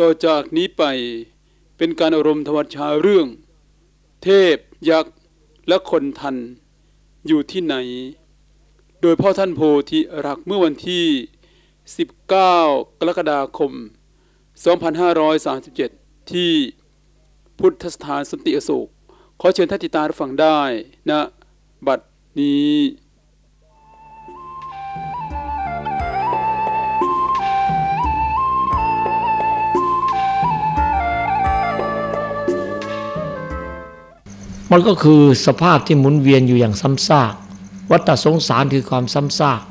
ต่อจากนี้ไปเป็นการอารมณ์ธวัชชาเรื่อง เทพ ยักษ์ และคนทัน อยู่ที่ไหน โดยพ่อท่านโพธิรักเมื่อวันที่ 19 กรกฎาคม 2537 ที่พุทธสถานสติอโศก ขอเชิญท่านติตารับฟังได้ณนะ บัดนี้ มันก็คือสภาพที่หมุนเวียนอยู่อย่างซ้ำซาก วัฏสงสารคือความซ้ำซาก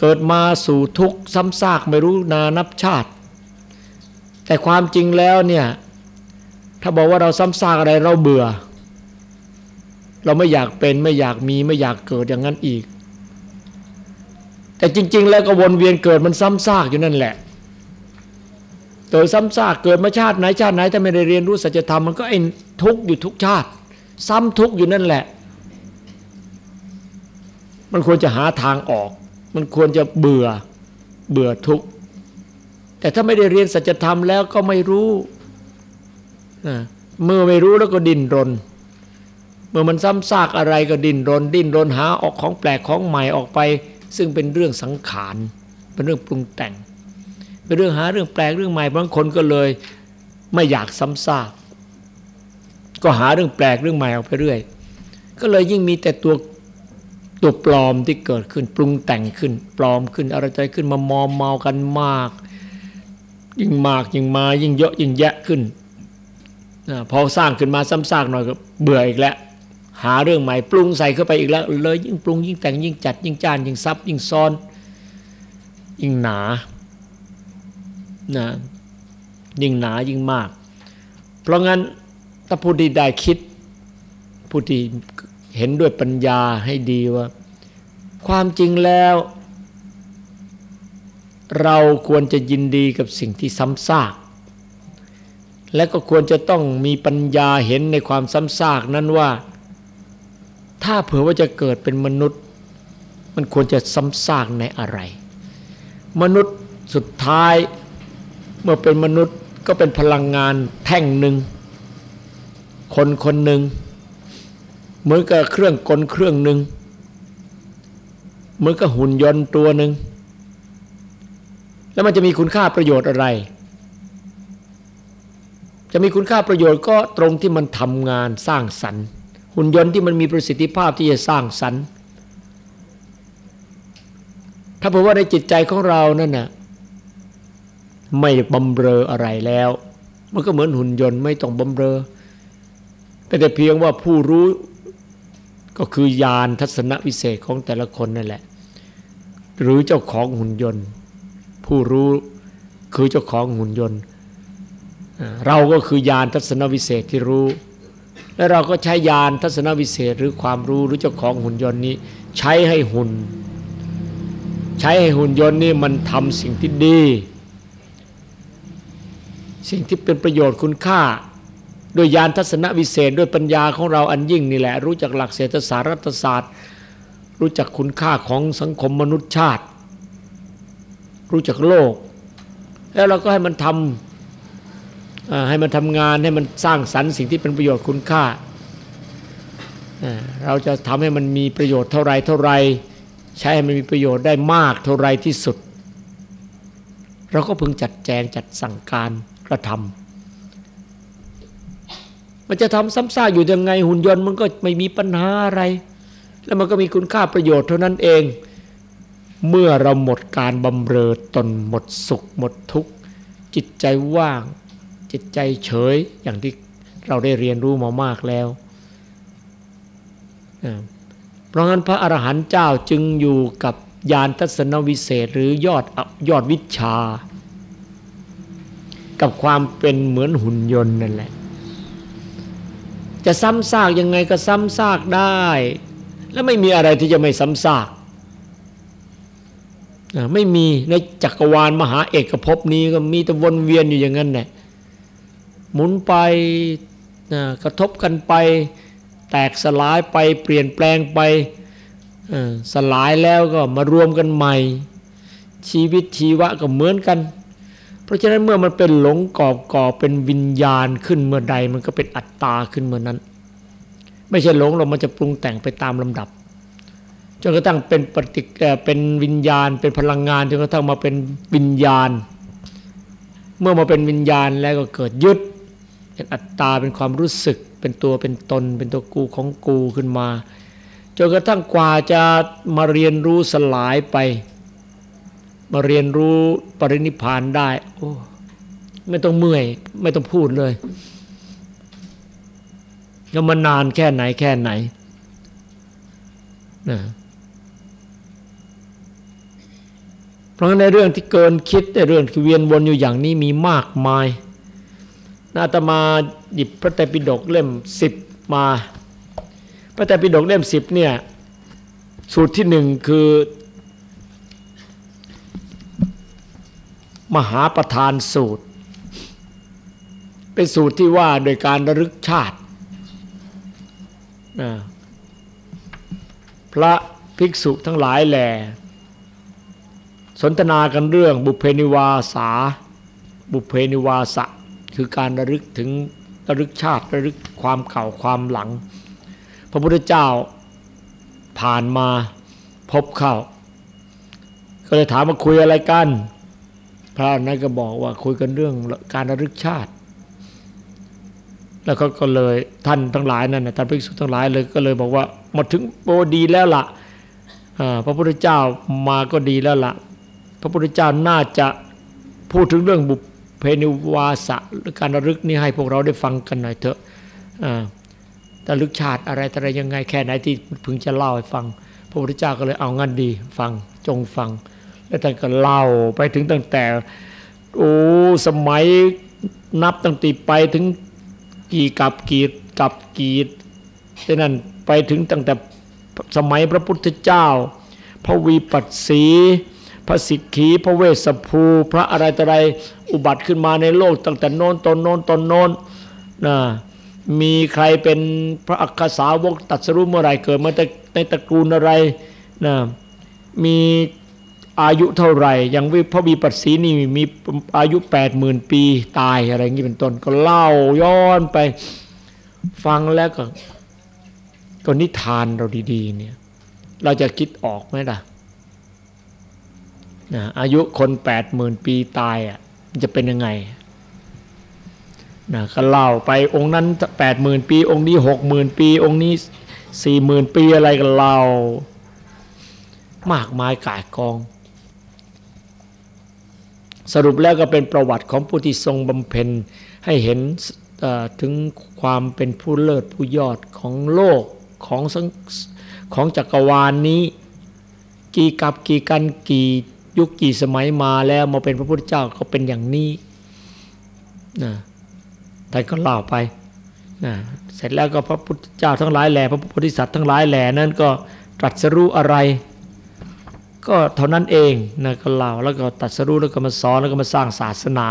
เกิดมาสู่ทุกข์ซ้ำซากไม่รู้นานับชาติ แต่ความจริงแล้วเนี่ยถ้าบอกว่าเราซ้ำซากอะไรเราเบื่อ เราไม่อยากเป็นไม่อยากมีไม่อยากเกิดอย่างนั้นอีก แต่จริง ๆ แล้วก็วนเวียนเกิดมันซ้ำซากอยู่นั่นแหละ เกิดซ้ำซากเกิดมาชาติไหนชาติไหนถ้าไม่ได้เรียนรู้สัจธรรมมันก็ไอ้ทุกอยู่ทุกชาติ ซ้ำทุกอยู่นั่นแหละ มันควรจะหาทางออก มันควรจะเบื่อเบื่อทุกแต่ถ้าไม่ได้เรียนสัจธรรมแล้วก็ไม่รู้เมื่อไม่รู้แล้วก็ดิ้นรน เมื่อมันซ้ำซากอะไรก็ดิ้นรน ดิ้นรนหาออกของแปลกของใหม่ออกไป ซึ่งเป็นเรื่องสังขารเป็นเรื่องปรุงแต่ง เป็นเรื่องหาเรื่องแปลกเรื่องใหม่บางคนก็เลยไม่อยากซ้ำซากก็หาเรื่องแปลกเรื่องใหม่ออกไปเรื่อย ก็เลยยิ่งมีแต่ตัวตัวปลอมที่เกิดขึ้น ปรุงแต่งขึ้น ปลอมขึ้นอะไรใจขึ้นมามอมเมากันมาก ยิ่งมากยิ่งมายิ่งเยอะยิ่งแยะขึ้นพอสร้างขึ้นมาซ้ำซากหน่อยก็เบื่ออีกแล้วหาเรื่องใหม่ปรุงใส่เข้าไปอีกแล้ว เลยยิ่งปรุงยิ่งแต่งยิ่งจัดยิ่งจานยิ่งซับยิ่งซ้อน ยิ่งหนา นะยิ่งหนายิ่งมาก เพราะงั้นถ้าผู้ที่ได้คิด ผู้ที่เห็นด้วยปัญญาให้ดีว่า ความจริงแล้ว เราควรจะยินดีกับสิ่งที่ซ้ำซากและก็ควรจะต้องมีปัญญาเห็นในความซ้ำซากนั้นว่า ถ้าเผื่อว่าจะเกิดเป็นมนุษย์ มันควรจะซ้ำซากในอะไร มนุษย์สุดท้าย เมื่อเป็นมนุษย์ก็เป็นพลังงานแท่งหนึ่ง คนคนหนึ่งเหมือนกับเครื่องกลเครื่องหนึ่งเหมือนกับหุ่นยนต์ตัวหนึ่งแล้วมันจะมีคุณค่าประโยชน์อะไร จะมีคุณค่าประโยชน์ก็ตรงที่มันทำงานสร้างสรรค์ หุ่นยนต์ที่มันมีประสิทธิภาพที่จะสร้างสรรค์ ถ้าเพราะว่าในจิตใจของเรานั่นน่ะ ไม่บำเรออะไรแล้ว มันก็เหมือนหุ่นยนต์ไม่ต้องบำเรอ แต่แต่เพียงว่าผู้รู้ก็คือยานทัศนวิเศษของแต่ละคนนั่นแหละ หรือเจ้าของหุ่นยนต์ ผู้รู้คือเจ้าของหุ่นยนต์ เราก็คือยานทัศนวิเศษที่รู้ และเราก็ใช้ยานทัศนวิเศษหรือความรู้หรือเจ้าของหุ่นยนต์นี้ ใช้ให้หุ่น ใช้ให้หุ่นยนต์นี่มันทำสิ่งที่ดี สิ่งที่เป็นประโยชน์คุณค่า โดยยานทัศนวิเศษด้วยปัญญาของเราอันยิ่งนี่แหละ รู้จักหลักเศรษฐศาสตร์รัฐศาสตร์ รู้จักคุณค่าของสังคมมนุษยชาติ รู้จักโลก แล้วเราก็ให้มันทำให้มันทำงานให้มันสร้างสรรค์สิ่งที่เป็นประโยชน์คุณค่าเราจะทำให้มันมีประโยชน์เท่าไรเท่าไร ใช้ให้มันมีประโยชน์ได้มากเท่าไรที่สุด เราก็พึงจัดแจงจัดสั่งการ กระทำมันจะทำซ้ำซากอยู่ยังไงหุ่นยนต์มันก็ไม่มีปัญหาอะไร แล้วมันก็มีคุณค่าประโยชน์เท่านั้นเอง เมื่อเราหมดการบำเรอตนหมดสุขหมดทุกข์จิตใจว่าง จิตใจเฉยอย่างที่เราได้เรียนรู้มามากแล้วเพราะงั้นพระอรหันต์เจ้าจึงอยู่กับยานทัศนวิเศษหรือยอดยอดวิชา กับความเป็นเหมือนหุ่นยนต์นั่นแหละ จะซ้ำซากยังไงก็ซ้ำซากได้ แล้วไม่มีอะไรที่จะไม่ซ้ำซากไม่มีในจักรวาลมหาเอกภพนี้ก็มีแต่วนเวียนอยู่อย่างนั้นแหละหมุนไปกระทบกันไป แตกสลายไปเปลี่ยนแปลงไปสลายแล้วก็มารวมกันใหม่ ชีวิตชีวะก็เหมือนกัน เพราะฉะนั้นเมื่อมันเป็นหลงกอบก่อเป็นวิญญาณขึ้นเมื่อใดมันก็เป็นอัตตาขึ้นเมื่อนั้น ไม่ใช่หลงเรามันจะปรุงแต่งไปตามลำดับจนกระทั่งเป็นปฏิเป็นวิญญาณ เป็นพลังงานจนกระทั่งมาเป็นวิญญาณ เมื่อมาเป็นวิญญาณแล้วก็เกิดยึดเป็นอัตตาเป็นความรู้สึก เป็นตัวเป็นตน เป็นตัวกูของกูขึ้นมาจนกระทั่งกว่าจะมาเรียนรู้สลายไป มาเรียนรู้ปรินิพานได้ โอ้ไม่ต้องเมื่อย ไม่ต้องพูดเลยก็มานานแค่ไหนแค่ไหนนะเพราะในเรื่องที่เกินคิดในเรื่องที่เวียนวนอยู่อย่างนี้มีมากมายนาตมาหยิบพระไตรปิฎกเล่มสิบมา พระไตรปิฎกเล่มสิบเนี่ยสูตรที่หนึ่งคือ มหาประธานสูตร เป็นสูตรที่ว่าโดยการระลึกชาติพระภิกษุทั้งหลายแหล่สนทนากันเรื่องบุเพนิวาสา บุเพนิวาสะ คือการระลึกถึงระลึกชาติระลึกความเก่าความหลัง พระพุทธเจ้าผ่านมาพบเข้า ก็เลยถามมาคุยอะไรกัน พระนั้นก็บอกว่าคุยกันเรื่องการระลึกชาติ แล้วก็ก็เลยท่านทั้งหลายนั่นนะท่านภิกษุทั้งหลายเลยก็เลยบอกว่ามาถึงโอดีแล้วละ่ะพระพุทธเจ้ามาก็ดีแล้วละ่ะ พระพุทธเจ้าน่าจะพูดถึงเรื่องบุพเพนิวาสะหรือการระลึกนี้ให้พวกเราได้ฟังกันหน่อยเถอะระลึกชาติอะไรอะไรยังไงแค่ไหนที่พึงจะเล่าให้ฟัง พระพุทธเจ้าก็เลยเอางั้นดีฟังจงฟัง แล้วท่านก็เล่าไปถึงตั้งแต่โอ้สมัยนับตั้งแต่ไปถึงกี่กับกี่กับกี่ดังนั้นไปถึงตั้งแต่สมัยพระพุทธเจ้า พระวีปัสสี พระสิกขี พระเวสสภู พระอะไรต่ออะไรอุบัติขึ้นมาในโลก ตั้งแต่โน้นตนโน้นตนโน้นนะมีใครเป็นพระอักษาวกตัดสรุปเมื่อไรเกิดมาในตระกูลอะไรนะมี อายุเท่าไหร่ อย่างวิพระบีปัสสีนี่มีอายุแปดหมื่นปีตายอะไรอย่างนี้เป็นต้นก็เล่าย้อนไปฟังแล้วก็ก็นิทานเราดี ๆ เนี่ย เราจะคิดออกไหมล่ะนะอายุคนแปดหมื่นปีตายอะมันจะเป็นยังไงนะก็เล่าไปองค์นั้นแปดหมื่นปี องค์นี้หกหมื่นปี องค์นี้สี่หมื่นปีอะไรกันเล่ามากมายกายกอง สรุปแล้วก็เป็นประวัติของผู้ที่ทรงบำเพ็ญให้เห็นถึงความเป็นผู้เลิศผู้ยอดของโลกของของจักรวาลนนี้ กี่กับกี่กันกี่ยุคกี่สมัยมาแล้วมาเป็นพระพุทธเจ้าก็เป็นอย่างนี้นะท่านก็เล่าไปนะเสร็จแล้วก็พระพุทธเจ้าทั้งหลายแหล่พระโพธิสัตว์ทั้งหลายแหล่นั้นก็ตรัสรู้อะไร ก็เท่านั้นเองนะก็เล่าแล้วก็ตรัสรู้แล้วก็มาสอนแล้วก็มาสร้างศาสนา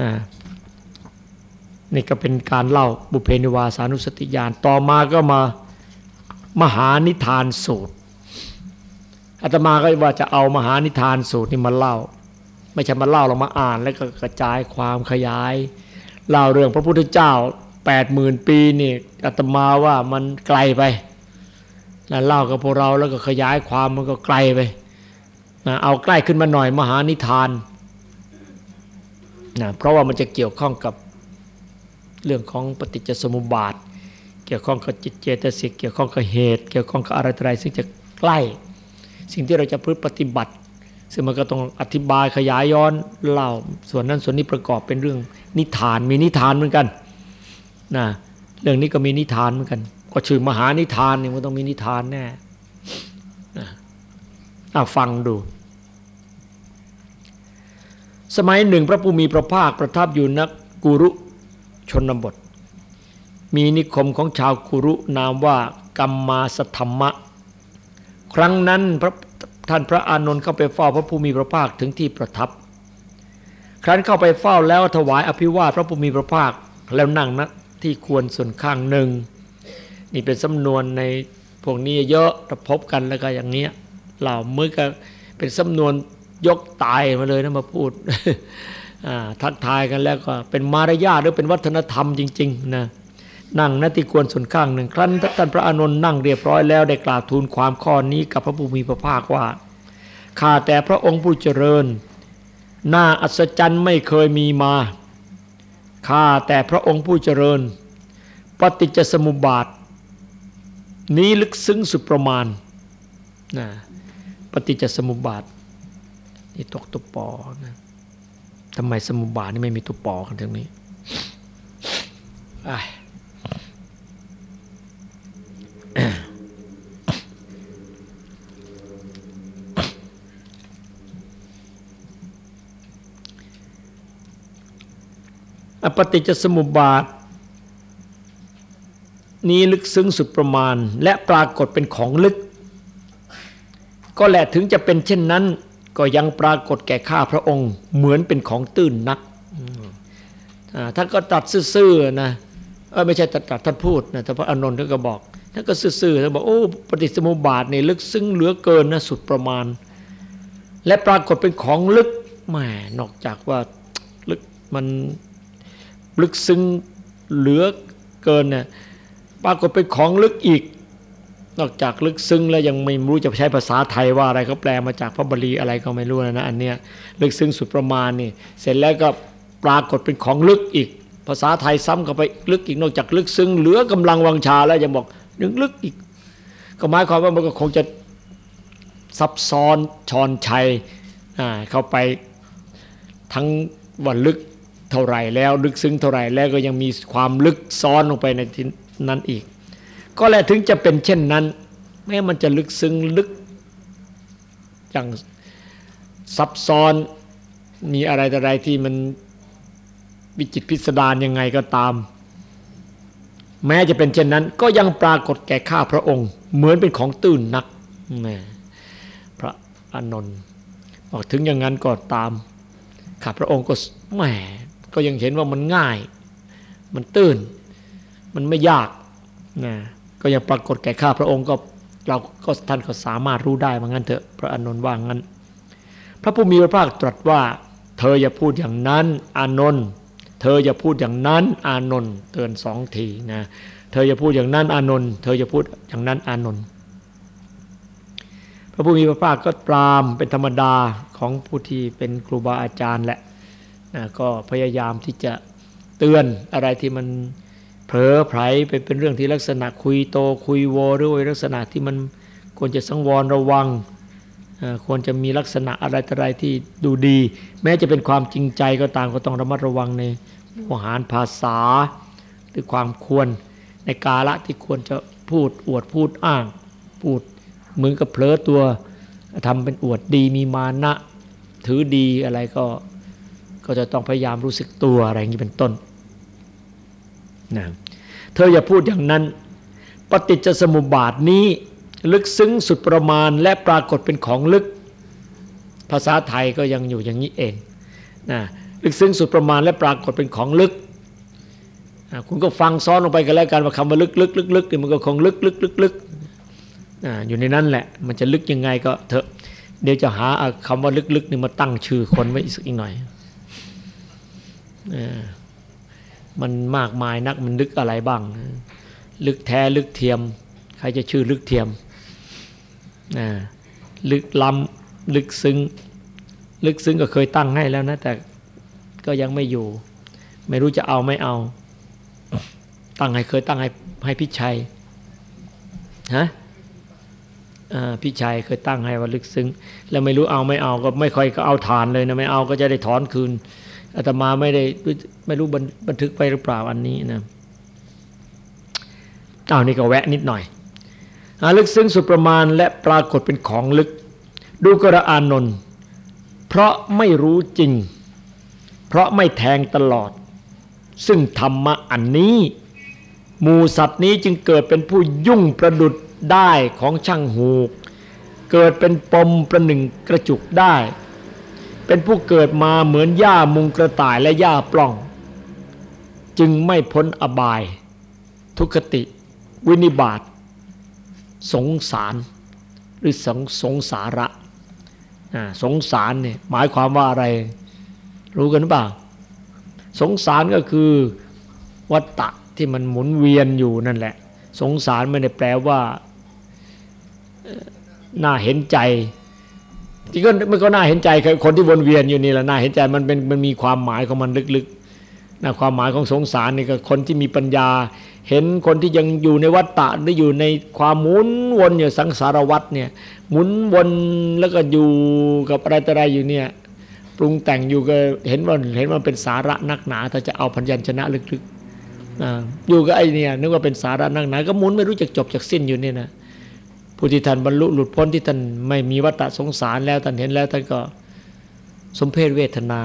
นะนี่ก็เป็นการเล่าบุเพนิวาสานุสติญาณต่อมาก็มามหานิทานสูตรอาตมาก็ว่าจะเอามหานิทานสูตรนี่มาเล่า ไม่ใช่มาเล่าเรามาอ่าน แล้วก็กระจายความขยาย เล่าเรื่องพระพุทธเจ้าแปดหมื่นปีนี่อาตมาว่ามันไกลไป แล้วเล่ากับพวกเราแล้วก็ขยายความมันก็ไกลไปนะเอาใกล้ขึ้นมาหน่อยมหานิทานนะเพราะว่ามันจะเกี่ยวข้องกับเรื่องของปฏิจจสมุปบาท เกี่ยวข้องกับจิตเจตสิกเกี่ยวข้องกับเหตุ เกี่ยวข้องกับอะไรอะไรซึ่งจะใกล้ สิ่งที่เราจะพึ่งปฏิบัติ ซึ่งมันก็ต้องอธิบายขยายย้อนเล่าส่วนนั้นส่วนนี้ประกอบเป็นเรื่องนิทานมีนิทานเหมือนกันนะเรื่องนี้ก็มีนิทานเหมือนกัน ก็ชื่อมหานิทานเนี่ยมันต้องมีนิทานแน่นะอาฟังดู สมัยหนึ่ง พระผู้มีพระภาคประทับอยู่นักกุรุชนบท มีนิคมของชาวกุรุนามว่ากัมมาสธรรมะ ครั้งนั้นพระท่านพระอานนท์เข้าไปเฝ้าพระภูมิพระภาคถึงที่ประทับ ครั้นเข้าไปเฝ้าแล้วถวายอภิวาทพระภูมิพระภาคแล้วนั่งนะที่ควรส่วนข้างหนึ่ง นี่เป็นสำนวนในพวกนี้เยอะพบกันแล้วก็อย่างเนี้ยเหล่ามือก็เป็นสำนวนยกตายมาเลยนะมาพูดทักทายกันแล้วก็เป็นมารยาทหรือเป็นวัฒนธรรมจริงๆนะนั่งนติกวนส่วนข้างหนึ่งครั้นท่านพระอานนท์นั่งเรียบร้อยแล้วได้กล่าวทูลความข้อนี้กับพระภูมิพระภาคว่าข้าแต่พระองค์ผู้เจริญหน้าอัศจรรย์ไม่เคยมีมาข้าแต่พระองค์ผู้เจริญ ปฏิจจสมุปบาท นี้ลึกซึ้งสุดประมาณนะปฏิจจสมุปบาทนี่ตกตุปอนะทำไมสมุปบาทนี่ไม่มีตุปอกันตรงนี้อปฏิจจสมุปบาท นี้ลึกซึ้งสุดประมาณ และปรากฏเป็นของลึก ก็แหละถึงจะเป็นเช่นนั้น ก็ยังปรากฏแก่ข้าพระองค์ เหมือนเป็นของตื้นนักท่านก็ตัดซื่อๆนะเออไม่ใช่ตัดตัดท่านพูดนะแต่พระอานนท์ท่านก็บอกท่านก็ซื่อๆท่านบอกโอ้ปฏิสมุบาทนี่ลึกซึ้งเหลือเกินนะสุดประมาณ และปรากฏเป็นของลึกแหมนอกจากว่าลึกมันลึกซึ้งเหลือเกินเนี่ย ปรากฏเป็นของลึกอีก นอกจากลึกซึ้งแล้วยังไม่รู้จะใช้ภาษาไทยว่าอะไรเขาแปลมาจากพระบาลีอะไรก็ไม่รู้นะอันเนี้ยลึกซึ้งสุดประมาณนี่เสร็จแล้วก็ปรากฏเป็นของลึกอีก ภาษาไทยซ้ำเข้าไปลึกอีกนอกจากลึกซึ้งเหลือกำลังวังชาแล้วยังบอกนึกลึกอีก ก็หมายความว่ามันก็คงจะซับซ้อนชอนชัยเข้าไปทั้งวันลึกเท่าไรแล้วลึกซึ้งเท่าไรแล้วก็ยังมีความลึกซ้อนลงไปใน นั้นอีก ก็แลถึงจะเป็นเช่นนั้น แม้มันจะลึกซึ้งลึก อย่างซับซ้อนมีอะไรแต่ไรที่มันวิจิตพิสดารยังไงก็ตาม แม้จะเป็นเช่นนั้น ก็ยังปรากฏแก่ข้าพระองค์ เหมือนเป็นของตื่นนักพระอานนท์บอกถึงอย่างนั้นก็ตามข้าพระองค์ก็แหมก็ยังเห็นว่ามันง่าย มันตื้น มันไม่ยากนะก็ยังปรากฏแก่ข้าพระองค์ก็เราก็ท่านก็สามารถรู้ได้ว่างั้นเถอะพระอานนท์ว่างั้น พระผู้มีพระภาคตรัสว่า เธออย่าพูดอย่างนั้น อานนท์เธออย่าพูดอย่างนั้น อานนท์เตือนสองทีนะเธออย่าพูดอย่างนั้น อานนท์เธออย่าพูดอย่างนั้นอานนท์พระผู้มีพระภาคก็ปรามเป็นธรรมดาของผู้ที่เป็นครูบาอาจารย์แหละนะก็พยายามที่จะเตือนอะไรที่มัน เผลอไผลไปเป็นเรื่องที่ลักษณะคุยโตคุยโวหรือลักษณะที่มันควรจะสังวรระวังควรจะมีลักษณะอะไรอะไรที่ดูดี แม้จะเป็นความจริงใจก็ตามก็ต้องระมัดระวังในวหารภาษาหรือความควรในกาละที่ควรจะพูดอวดพูดอ้าง พูดเหมือนกับเผลอตัวทำเป็นอวดดีมีมานะถือดีอะไรก็ก็จะต้องพยายามรู้สึกตัวอะไรอย่างนี้เป็นต้นนะ เธออย่าพูดอย่างนั้น ปฏิจจสมุปบาทนี้ลึกซึ้งสุดประมาณและปรากฏเป็นของลึก ภาษาไทยก็ยังอยู่อย่างนี้เองนะลึกซึ้งสุดประมาณและปรากฏเป็นของลึก คุณก็ฟังซ้อนลงไปกันแล้วกันว่าคำว่าลึกลึกลึกลึกนี่มันก็คงลึกลึกลึกลึกอยู่ในนั้นแหละ มันจะลึกยังไงก็เถอะ เดี๋ยวจะหาคำว่าลึกลึกนี่มาตั้งชื่อคนไว้อีกสักหน่อย มันมากมายนักมันลึกอะไรบ้าง ลึกแท้ลึกเทียม ใครจะชื่อลึกเทียมนะลึกล้ำลึกซึ้ง ลึกซึ้งก็เคยตั้งให้แล้วนะ แต่ก็ยังไม่อยู่ ไม่รู้จะเอาไม่เอา ตั้งให้เคยตั้งให้ให้พิชัยฮะพี่ชัยเคยตั้งให้ว่าลึกซึ้ง แล้วไม่รู้เอาไม่เอาก็ไม่ค่อยก็เอาฐานเลยนะไม่เอาก็จะได้ถอนคืนอาตมาไม่ได้ ไม่รู้บันทึกไปหรือเปล่าอันนี้นะเอานี่ก็แวะนิดหน่อยลึกซึ้งสุดประมาณและปรากฏเป็นของลึก ดูกระอานนท์เพราะไม่รู้จริง เพราะไม่แทงตลอด ซึ่งธรรมะอันนี้ หมูสัตว์นี้จึงเกิดเป็นผู้ยุ่งประดุดได้ของช่างหูก เกิดเป็นปมประหนึ่งกระจุกได้ เป็นผู้เกิดมาเหมือนหญ้ามุงกระต่ายและหญ้าปล่อง จึงไม่พ้นอบาย ทุกติ วินิบาตสงสาร หรือสงสงสาระสงสารเนี่ยหมายความว่าอะไร รู้กันหรือเปล่า สงสารก็คือวัตตะที่มันหมุนเวียนอยู่นั่นแหละ สงสารไม่ได้แปลว่าน่าเห็นใจที่ก็มันก็น่าเห็นใจคนที่วนเวียนอยู่นี่แหละน่าเห็นใจมันเป็นมันมีความหมายของมันลึกๆ นะความหมายของสงสารนี่ก็คนที่มีปัญญา เห็นคนที่ยังอยู่ในวัฏฏะหรืออยู่ในความหมุนวนอยู่สังสารวัฏเนี่ยหมุนวนแล้วก็อยู่กับอะไรต่ออะไรอยู่เนี่ยปรุงแต่งอยู่ก็เห็นว่าเห็นว่าเป็นสาระนักหนา ถ้าจะเอาพัญญชนะลึกๆอยู่กับไอ้เนี่ยนึกว่าเป็นสาระนักหนา ก็หมุนไม่รู้จักจบจากสิ้นอยู่เนี่ยนะผู้ที่ท่านบรรลุหลุดพ้นที่ท่านไม่มีวัฏฏะสงสารแล้วท่านเห็นแล้วท่านก็สมเพศเวทนา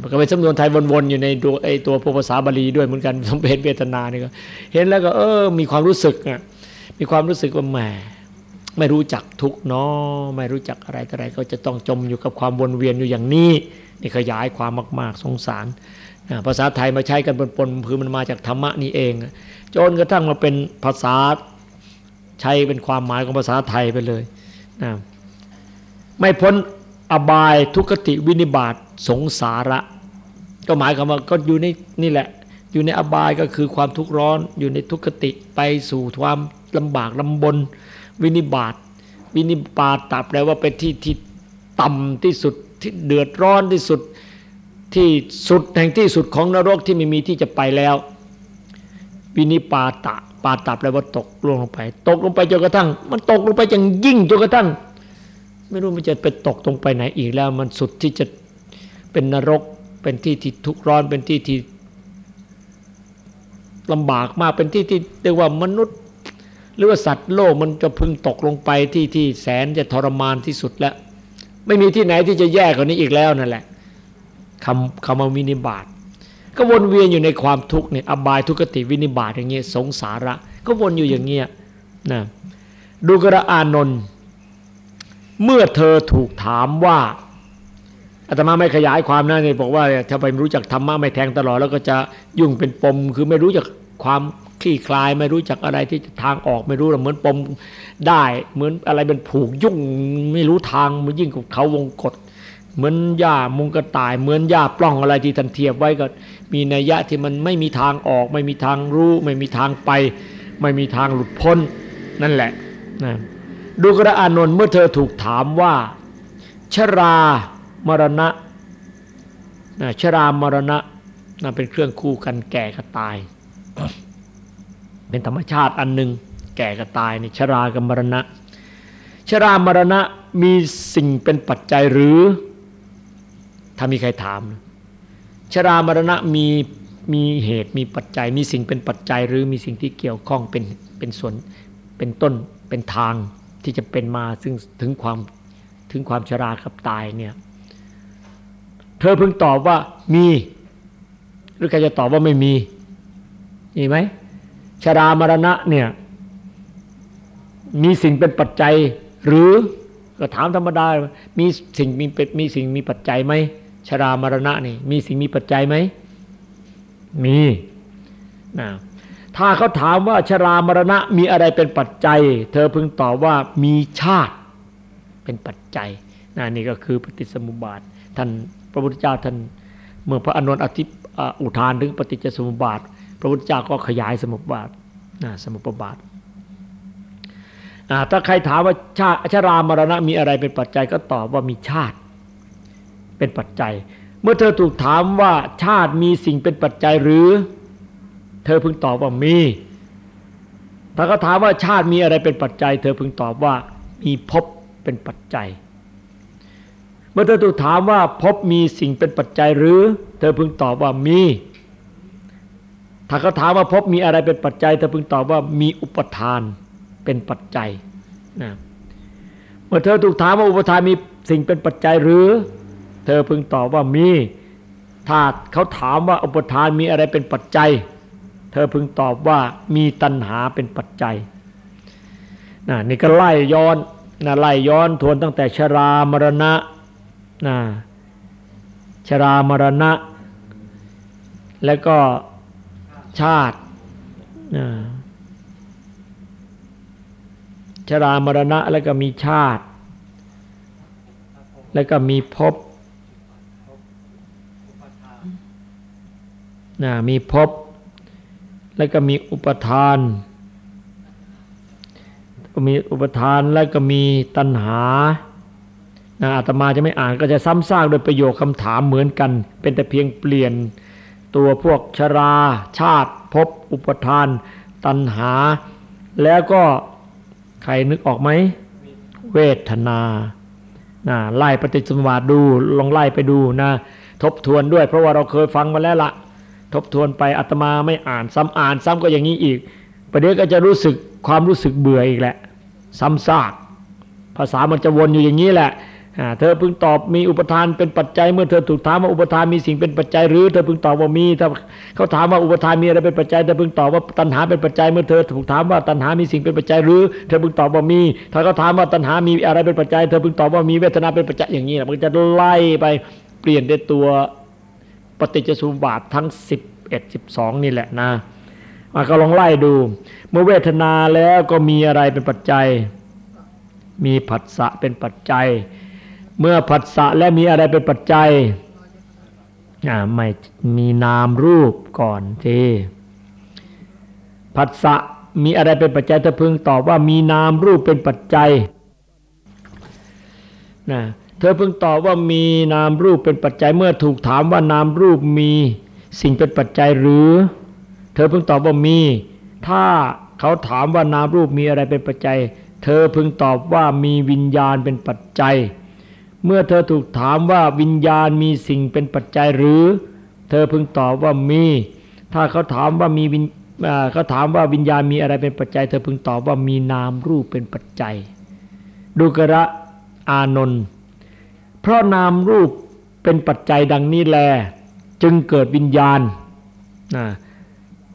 มันก็เป็นสำนวนไทยวนๆอยู่ในตัวไอตัวภาษาบาลีด้วยเหมือนกันสมเพศเวทนานี่ก็เห็นแล้วก็เออมีความรู้สึกอะมีความรู้สึกว่าแหมไม่รู้จักทุกเนาะไม่รู้จักอะไรอะไรก็จะต้องจมอยู่กับความวนเวียนอยู่อย่างนี้นี่ขยายความมาก ๆ สงสารภาษาไทยมาใช้กันปนๆคือมันมาจากธรรมะนี่เองจนกระทั่งมาเป็นภาษาใช้เป็นความหมายของภาษาไทยไปเลยนะไม่พ้น อบายทุกติวินิบาตสงสาระ ก็หมายความว่าก็อยู่ในนี่แหละ อยู่ในอบายก็คือความทุกข์ร้อนอยู่ในทุกติไปสู่ความลำบากลำบนวินิบาตวินิบาตตับแปลว่าเป็นที่ที่ต่ำที่สุดที่เดือดร้อนที่สุดที่สุดแห่งที่สุดของนรกที่ไม่มีที่จะไปแล้ว วินิปาตะปาตับแปลว่าตกลงลงไป ตกลงไปจนกระทั่ง มันตกลงไปอย่างยิ่งจนกระทั่ง ไม่รู้มันจะไปตกตรงไปไหนอีกแล้ว มันสุดที่จะเป็นนรก เป็นที่ที่ทุกข์ร้อนเป็นที่ที่ลำบากมากเป็นที่ที่เรียกว่ามนุษย์ หรือว่าสัตว์โลกมันจะพึงตกลงไปที่ที่แสนจะทรมานที่สุดแล้ว ไม่มีที่ไหนที่จะแย่กว่านี้อีกแล้วนั่นแหละคำคำว่ามินิบาตก็วนเวียนอยู่ในความทุกข์เนี่ยอบายทุกติวินิบาตอย่างเงี้ยสงสาระ ก็วนอยู่อย่างเงี้ยนะดูกระอานนท์ เมื่อเธอถูกถามว่าอาตมาไม่ขยายความนะนี่บอกว่าถ้าไปรู้จักธรรมะไม่แทงตลอดแล้วก็จะยุ่งเป็นปม คือไม่รู้จักความคลี่คลาย ไม่รู้จักอะไรที่ทางออกไม่รู้เหมือนปมได้เหมือนอะไรเป็นผูกยุ่งไม่รู้ทางมันยิ่งกับเขาวงกฏเหมือนหญ้ามุงกระต่าย เหมือนหญ้าปล้องอะไรที่ท่านเทียบไว้ก็ มีนัยยะที่มันไม่มีทางออก ไม่มีทางรู้ ไม่มีทางไป ไม่มีทางหลุดพ้นนั่นแหละนะ ดูกระอานนท์เมื่อเธอถูกถามว่า ชรามรณะนะชรามรณะนะเป็นเครื่องคู่กันแก่กับตาย เป็นธรรมชาติอันหนึ่งแก่กับตายนี่ชรากับมรณะ ชรามรณะมีสิ่งเป็นปัจจัยหรือ ถ้ามีใครถาม ชรามรณะมีมีเหตุมีปัจจัย มีสิ่งเป็นปัจจัยหรือมีสิ่งที่เกี่ยวข้องเป็นเป็นส่วนเป็นต้นเป็นทาง ที่จะเป็นมาซึ่งถึงความถึงความชรากับตายเนี่ย เธอเพิ่งตอบว่ามีหรือใครจะตอบว่าไม่มีมีไหมชรามรณะเนี่ย มีสิ่งเป็นปัจจัย หรือก็ถามธรรมดา มีสิ่งมีเป็ดมีสิ่งมีปัจจัยไหมชรามรณะนี่ มีสิ่งมีปัจจัยไหมมีนะ ถ้าเขาถามว่าชรามรณะมีอะไรเป็นปัจจัย เธอพึงตอบว่ามีชาติเป็นปัจจัยนะนี่ก็คือปฏิสมุบาท ท่านพระพุทธเจ้าท่านเมื่อพระอนุนอธิอุทานถึงปฏิจจสมุปบาท พระพุทธเจ้าก็ขยายสมุปบาทนะสมุปบาทถ้าใครถามว่าชาชรามรณะมีอะไรเป็นปัจจัยก็ตอบว่ามีชาติเป็นปัจจัย เมื่อเธอถูกถามว่าชาติมีสิ่งเป็นปัจจัยหรือ เธอพึงตอบว่ามีถ้าเขาถามว่าชาติมีอะไรเป็นปัจจัย เธอพึงตอบว่ามีภพเป็นปัจจัย เมื่อเธอถูกถามว่าภพมีสิ่งเป็นปัจจัยหรือ เธอพึงตอบว่ามี ถ้าเขาถามว่าภพมีอะไรเป็นปัจจัย เธอพึงตอบว่ามีอุปทานเป็นปัจจัยนะเมื่อเธอถูกถามว่าอุปทานมีสิ่งเป็นปัจจัยหรือ เธอพึงตอบว่ามี ถ้าเขาถามว่าอุปทานมีอะไรเป็นปัจจัย เธอพึงตอบว่ามีตัณหาเป็นปัจจัยนะนี่ก็ไล่ย้อนนะไล่ย้อนทวนตั้งแต่ชรามรณะนะชรามรณะ แล้วก็ชาตินะชรามรณะแล้วก็มีชาติ แล้วก็มีภพนะมีภพ แล้วก็มีอุปทาน มีอุปทานแล้วก็มีตัณหานะอาตมาจะไม่อ่านก็จะซ้ำซากโดยประโยคคำถามเหมือนกัน เป็นแต่เพียงเปลี่ยนตัวพวกชรา ชาติภพอุปทาน ตัณหา แล้วก็ใครนึกออกไหม เวทนานะไล่ปฏิสมบาทดูลองไล่ไปดูนะ ทบทวนด้วยเพราะว่าเราเคยฟังมาแล้วละ ทบทวนไปอาตมาไม่อ่านซ้ำอ่านซ้ำก็อย่างนี้อีก ประเดี๋ยวก็จะรู้สึกความรู้สึกเบื่ออีกแหละ ซ้ำซากภาษามันจะวนอยู่อย่างนี้แหละเธอพึงตอบมีอุปทานเป็นปัจจัยเมื่อเธอถูกถามว่าอุปทานมีสิ่งเป็นปัจจัยหรือเธอพึงตอบว่ามีถ้าเขาถามว่าอุปทานมีอะไรเป็นปัจจัยเธอพึงตอบว่าตัณหาเป็นปัจจัยเมื่อเธอถูกถามว่าตัณหามีสิ่งเป็นปัจจัยหรือเธอพึงตอบว่ามี ถ้าเขาถามว่าตัณหามีอะไรเป็นปัจจัย เธอพึงตอบว่ามีเวทนาเป็นปัจจัยอย่างนี้มันจะไล่ไปเปลี่ยนในตัว ปฏิจจสมุบาททั้ง 11 12 นี่แหละนะมาก็ลองไล่ดู เมื่อเวทนาแล้วก็มีอะไรเป็นปัจจัย มีผัสสะเป็นปัจจัย เมื่อผัสสะและมีอะไรเป็นปัจจัยไม่มีนามรูปก่อนทีผัสสะมีอะไรเป็นปัจจัยถ้าพึงตอบว่ามีนามรูปเป็นปัจจัยนะ เธอเพึงตอบว่ามีนามรูปเป็นปัจจัยเมื่อถูกถามว่านามรูปมีสิ่งเป็นปัจจัยหรือ เธอเพึงตอบว่ามี ถ้าเขาถามว่านามรูปมีอะไรเป็นปัจจัย เธอพึงตอบว่ามีวิญญาณเป็นปัจจัย เมื่อเธอถูกถามว่าวิญญาณมีสิ่งเป็นปัจจัยหรือ เธอพึงตอบว่ามี ถ้าเขาถามว่ามีวิญเขาถามว่าวิญญาณมีอะไรเป็นปัจจัย เธอพึงตอบว่ามีนามรูปเป็นปัจจัยดูกระอานนท์ เพราะนามรูปเป็นปัจจัยดังนี้แล จึงเกิดวิญญาณนะ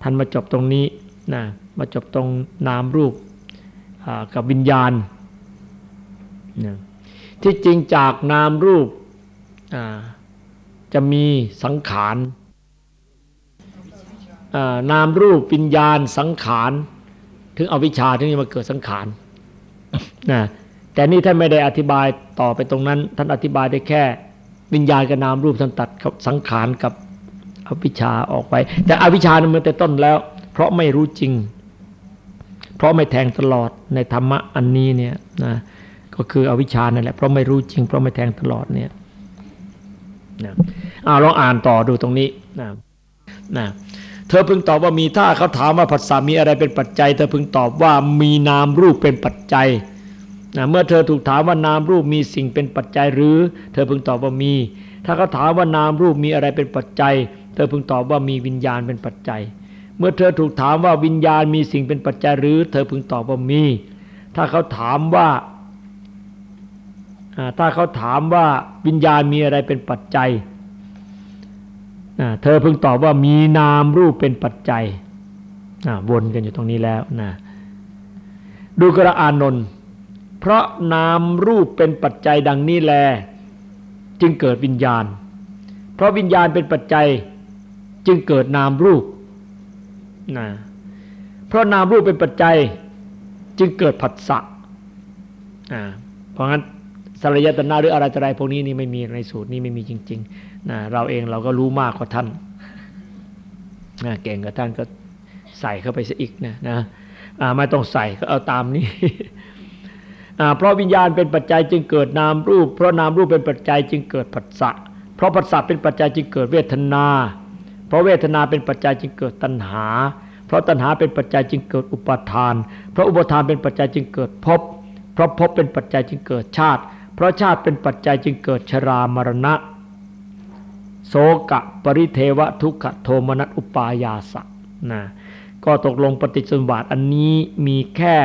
ท่านมาจบตรงนี้นะมาจบตรงนามรูปกับวิญญาณนะที่จริงจากนามรูปจะมีสังขารนามรูปวิญญาณสังขาร ถึงอวิชชาถึงจะมาเกิดสังขารนะ แต่นี่ท่านไม่ได้อธิบายต่อไปตรงนั้น ท่านอธิบายได้แค่ วิญญาณกับนามรูปท่านตัดสังขารกับอวิชชาออกไป แต่อวิชชานั้นมันแต่ต้นแล้ว เพราะไม่รู้จริง เพราะไม่แทงตลอดในธรรมะอันนี้เนี่ยนะก็คืออวิชชานั่นแหละเพราะไม่รู้จริง เพราะไม่แทงตลอดเนี่ยนะอ้าลองอ่านต่อดูตรงนี้นะนะเธอพึงตอบว่ามีถ้าเขาถามว่าผัสสะมีอะไรเป็นปัจจัย เธอพึงตอบว่ามีนามรูปเป็นปัจจัย นะเมื่อเธอถูกถามว่านามรูปมีสิ่งเป็นปัจจัยหรือ เธอพึงตอบว่ามี ถ้าเขาถามว่านามรูปมีอะไรเป็นปัจจัย เธอพึงตอบว่ามีวิญญาณเป็นปัจจัย เมื่อเธอถูกถามว่าวิญญาณมีสิ่งเป็นปัจจัยหรือ เธอพึงตอบว่ามี ถ้าเขาถามว่าถ้าเขาถามว่าวิญญาณมีอะไรเป็นปัจจัย เธอพิ่งตอบว่ามีนามรูปเป็นปัจจัยวนกันอยู่ตรงนี้แล้วนะดูกระอานนท์ ราะนามรูปเป็นปัจจัยดังนี้แล จึงเกิดวิญญาณ เพราะวิญญาณเป็นปัจจัยจึงเกิดนามรูปนะเพราะนามรูปเป็นปัจจัยจึงเกิดผัสสะเพราะงั้นสลายตนาหรืออะไรต่ออะไรพวกนี้นี่ไม่มีในสูตรนี้ไม่มีจริงๆนะเราเองเราก็รู้มากกว่าท่านนะเก่งกว่าท่านก็ใส่เข้าไปซะอีกนะนะไม่ต้องใส่ก็เอาตามนี้ เพราะวิญญาณเป็นปัจจัยจึงเกิดนามรูป เพราะนามรูปเป็นปัจจัยจึงเกิดผัสสะเพราะผัสสะเป็นปัจจัยจึงเกิดเวทนา เพราะเวทนาเป็นปัจจัยจึงเกิดตัณหา เพราะตัณหาเป็นปัจจัยจึงเกิดอุปาทาน เพราะอุปาทานเป็นปัจจัยจึงเกิดภพ เพราะภพเป็นปัจจัยจึงเกิดชาติ เพราะชาติเป็นปัจจัยจึงเกิดชรามรณะ โสกะปริเทวทุกขโทมนัสอุปายาสะนะก็ตกลงปฏิจจสมบัติอันนี้มีแค่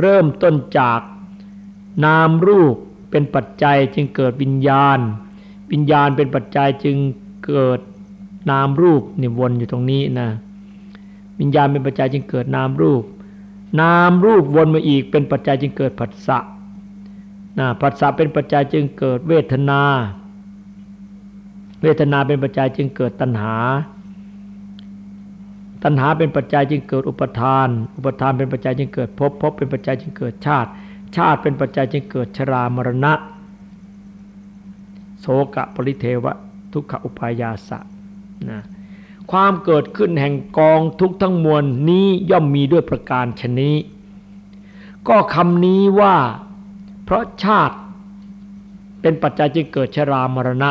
เริ่มต้นจาก นามรูปเป็นปัจจัยจึงเกิดวิญญาณ วิญญาณเป็นปัจจัยจึงเกิดนามรูปนี่วนอยู่ตรงนี้นะวิญญาณเป็นปัจจัยจึงเกิดนามรูป นามรูปวนมาอีกเป็นปัจจัยจึงเกิดผัสสะนะผัสสะเป็นปัจจัยจึงเกิดเวทนา เวทนาเป็นปัจจัยจึงเกิดตัณหา ตัณหาเป็นปัจจัยจึงเกิดอุปทาน อุปทานเป็นปัจจัยจึงเกิดภพภพเป็นปัจจัยจึงเกิดชาติ ชาติเป็นปัจจัยจึงเกิดชรามรณะ โสกะปริเทวะ ทุกขอุปายาสะนะความเกิดขึ้นแห่งกองทุกทั้งมวลนี้ย่อมมีด้วยประการชนี้ ก็คำนี้ว่า เพราะชาติเป็นปัจจัยจึงเกิดชรามรณะ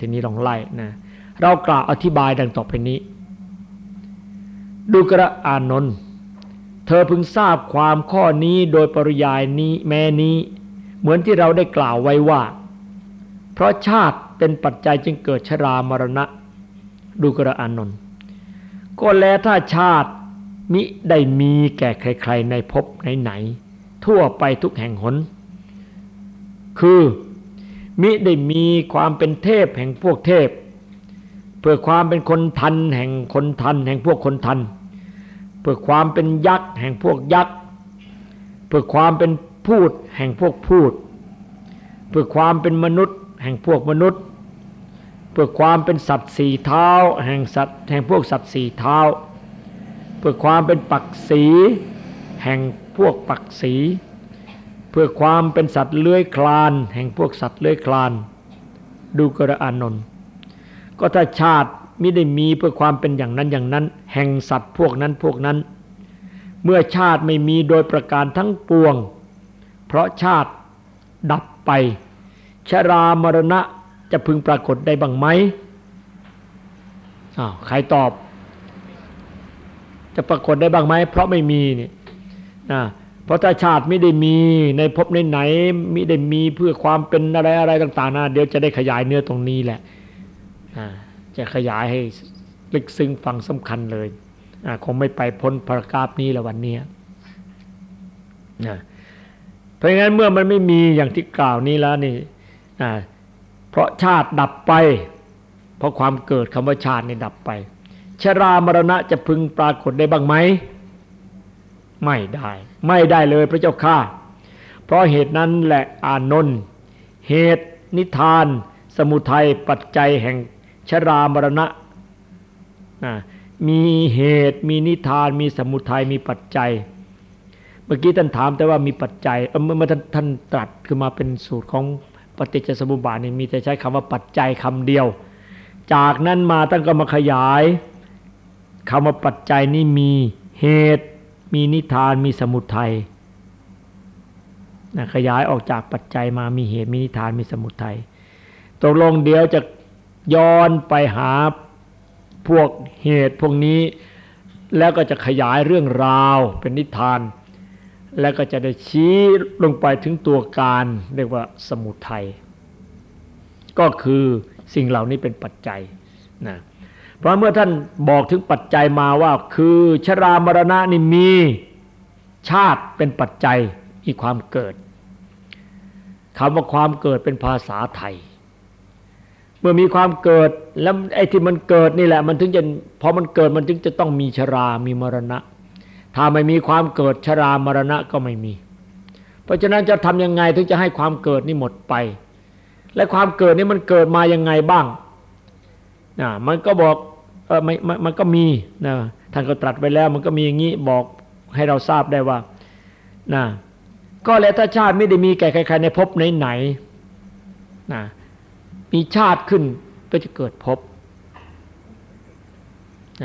ทีนี้ลองไล่นะเรากล่าวอธิบายดังต่อไปนี้ ดูกระอานนท์ เธอพึงทราบความข้อนี้โดยปริยายนี้แม้นี้ เหมือนที่เราได้กล่าวไว้ว่า เพราะชาติเป็นปัจจัยจึงเกิดชรามรณะ ดูกระอานนท์ก็แลถ้าชาติมิได้มีแก่ใครๆในภพไหนๆทั่วไปทุกแห่งหน คือมิได้มีความเป็นเทพแห่งพวกเทพ เพื่อความเป็นคนทันแห่งคนทันแห่งพวกคนทัน เพื่อความเป็นยักษ์แห่งพวกยักษ์เพื่อความเป็นพูดแห่งพวกพูด เพื่อความเป็นมนุษย์ แห่งพวกมนุษย์ เพื่อความเป็นสัตว์สี่เท้า แห่งสัตว์แห่งพวกสัตว์สี่เท้า เพื่อความเป็นปักสีแห่งพวกปักสีเพื่อความเป็นสัตว์เลื้อยคลาน แห่งพวกสัตว์เลื้อยคลาน ดูกระอานนท์ก็ถ้าชาติ มิได้มีเพื่อความเป็นอย่างนั้นอย่างนั้น แห่งสัตว์พวกนั้นพวกนั้น เมื่อชาติไม่มีโดยประการทั้งปวง เพราะชาติดับไป ชรามรณะจะพึงปรากฏได้บ้างไหมอ้าวใครตอบ จะปรากฏได้บ้างไหมเพราะไม่มีนี่อ่าเพราะถ้าชาติไม่ได้มีในภพไหนๆไม่ได้มีเพื่อความเป็นอะไรอะไรต่าง ๆนะเดี๋ยวจะได้ขยายเนื้อตรงนี้แหละ จะขยายให้ลึกซึ้งฟังสำคัญเลยคงไม่ไปพ้นพระกราบนี้ละวันนี้นะเพราะงั้นเมื่อมันไม่มีอย่างที่กล่าวนี้แล้วนี่เพราะชาติดับไป เพราะความเกิดคำว่าชาตินี่ดับไป ชรามรณะจะพึงปรากฏได้บ้างไหม ไม่ได้ ไม่ได้เลยพระเจ้าข้าเพราะเหตุนั้นแหละอานนท์เหตุนิทาน สมุทัยปัจจัยแห่ง ชรามรณะมีเหตุ มีนิทาน มีสมุทัย มีปัจจัย เมื่อกี้ท่านถามแต่ว่ามีปัจจัยเมื่อท่านท่านตรัสขึ้นมาเป็นสูตรของปฏิจจสมุปบาทนี่มีแต่ใช้คำว่าปัจจัยคำเดียว จากนั้นมาท่านก็มาขยายคำว่าปัจจัยนี่มีเหตุ มีนิทาน มีสมุทัยนะขยายออกจากปัจจัยมามีเหตุ มีนิทาน มีสมุทัยตกลงเดี๋ยวจะ ย้อนไปหาพวกเหตุพวกนี้ แล้วก็จะขยายเรื่องราวเป็นนิทาน แล้วก็จะได้ชี้ลงไปถึงตัวการเรียกว่าสมุทัยก็คือสิ่งเหล่านี้เป็นปัจจัยนะเพราะเมื่อท่านบอกถึงปัจจัยมาว่าคือชรามรณะนี่มีชาติเป็นปัจจัยมีความเกิดคำว่าความเกิดเป็นภาษาไทย เมื่อมีความเกิดแล้วไอ้ที่มันเกิดนี่แหละ มันถึงจะพอมันเกิดมันถึงจะต้องมีชรา มีมรณะ ถ้าไม่มีความเกิดชรามรณะก็ไม่มี เพราะฉะนั้นจะทำยังไงถึงจะให้ความเกิดนี่หมดไป และความเกิดนี่มันเกิดมายังไงบ้างนะมันก็บอกเออมันมันก็มีนะท่านก็ตรัสไปแล้ว มันก็มีอย่างนี้บอกให้เราทราบได้ว่านะก็แล้วถ้าชาติไม่ได้มีแก่ใครๆในภพไหนๆนะ มีชาติขึ้นก็จะเกิดภพ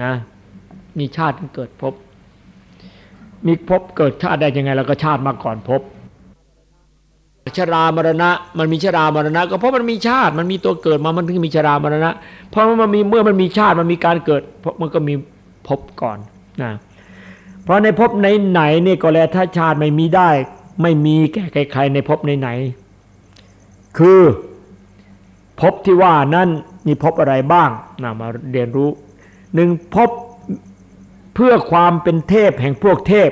นะมีชาติเกิดภพมีภพเกิดชาติได้ยังไงเราก็ชาติมาก่อนภพชรามรณะ มันมีชรามรณะ ก็เพราะมันมีชาติ มันมีตัวเกิดมา มันถึงมีชรามรณะ เพราะมันมีเมื่อมันมีชาติ มันมีการเกิดเพราะมันก็มีภพก่อนนะ เพราะในภพไหนๆเนี่ยก็แล้วถ้าชาติไม่มีได้ ไม่มีแก่ใครๆในภพไหนๆคือ ภพที่ว่านั้นมีภพอะไรบ้างนะมาเรียนรู้หนึ่งภพเพื่อความเป็นเทพแห่งพวกเทพ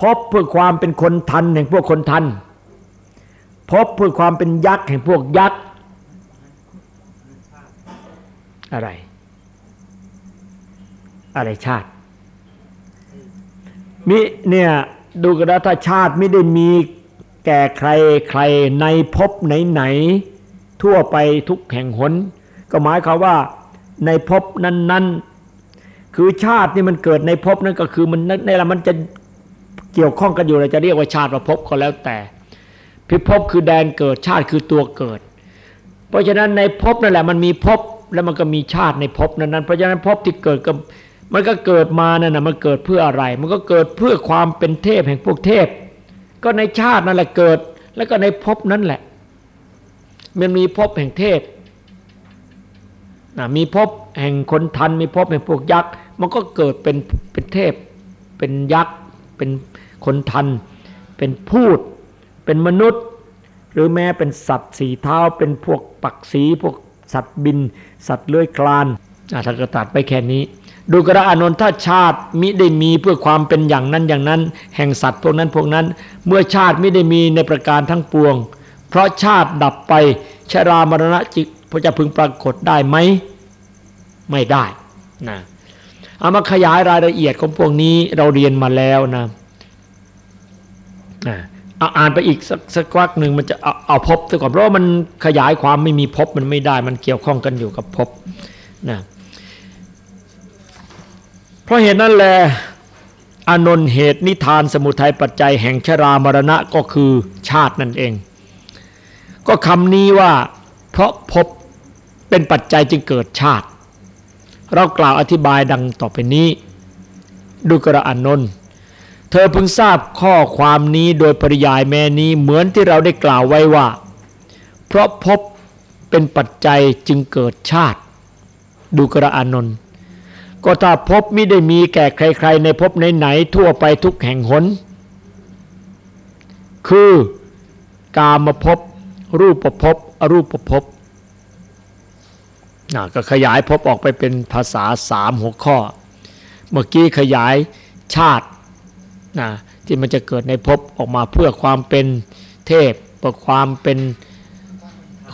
พบเพื่อความเป็นคนทันแห่งพวกคนทัน พบเพื่อความเป็นยักษ์แห่งพวกยักษ์อะไร อะไรชาติมิเนี่ยดูกระถ้าชาติไม่ได้มี แก่ใครใครในภพไหนไหน ทั่วไปทุกแห่งหน ก็หมายความว่าในภพนั้น ๆ คือชาตินี่มันเกิดในภพนั้นก็คือมันในละมันจะเกี่ยวข้องกันอยู่เราจะเรียกว่าชาติประภพก็แล้วแต่พิภพคือแดนเกิดชาติคือตัวเกิด เพราะฉะนั้นในภพนั่นแหละมันมีภพแล้วมันก็มีชาติในภพนั้น ๆ เพราะฉะนั้นภพที่เกิดก็มันก็เกิดมานั่นนะมันเกิดเพื่ออะไร มันก็เกิดเพื่อความเป็นเทพแห่งพวกเทพ ก็ในชาตินั่นแหละเกิด แล้วก็ในภพนั้นแหละ มันมีภพแห่งเทพนะมีภพแห่งคนทัน มีภพแห่งพวกยักษ์ มันก็เกิดเป็นเป็นเทพ เป็นยักษ์ เป็นคนทัน เป็นพูด เป็นมนุษย์ หรือแม้เป็นสัตว์สีเท้า เป็นพวกปักสี พวกสัตว์บิน สัตว์เลื้อยคลานถ้าก็ตัดไปแค่นี้ ดูกระอานนท์ถ้าชาติมิได้มีเพื่อความเป็นอย่างนั้นอย่างนั้น แห่งสัตว์พวกนั้นพวกนั้น เมื่อชาติไม่ได้มีในประการทั้งปวง เพราะชาติดับไปชรามรณะจิตพระจะพึงปรากฏได้ไหมไม่ได้นะเอามาขยายรายละเอียดของพวกนี้เราเรียนมาแล้วนะอาอ่านไปอีกสักสักวักหนึ่งมันจะเอาเอาพบซะก่อนเพราะว่ามันขยายความไม่มีพบมันไม่ได้ มันเกี่ยวข้องกันอยู่กับพบนะ เพราะเหตุนั้นแหละอนนเหตุนิทานสมุทัยปัจจัยแห่งชรามรณะก็คือชาตินั่นเอง ก็คำนี้ว่า เพราะพบเป็นปัจจัยจึงเกิดชาติ เรากล่าวอธิบายดังต่อไปนี้ ดูกระอนน์เธอเพิ่งทราบข้อความนี้โดยปริยายแม่นี้เหมือนที่เราได้กล่าวไว้ว่า เพราะพบเป็นปัจจัยจึงเกิดชาติ ดูกระอานนท์ ก็ถ้าพบไม่ได้มีแก่ใคร ๆ ในพบไหนๆทั่วไปทุกแห่งหน คือกามภพรูปภพอรูปภพก็ขยายพบออกไปเป็นภาษาสามหัวข้อ เมื่อกี้ขยายชาตินะที่มันจะเกิดในภพออกมาเพื่อความเป็นเทพเพื่อความเป็น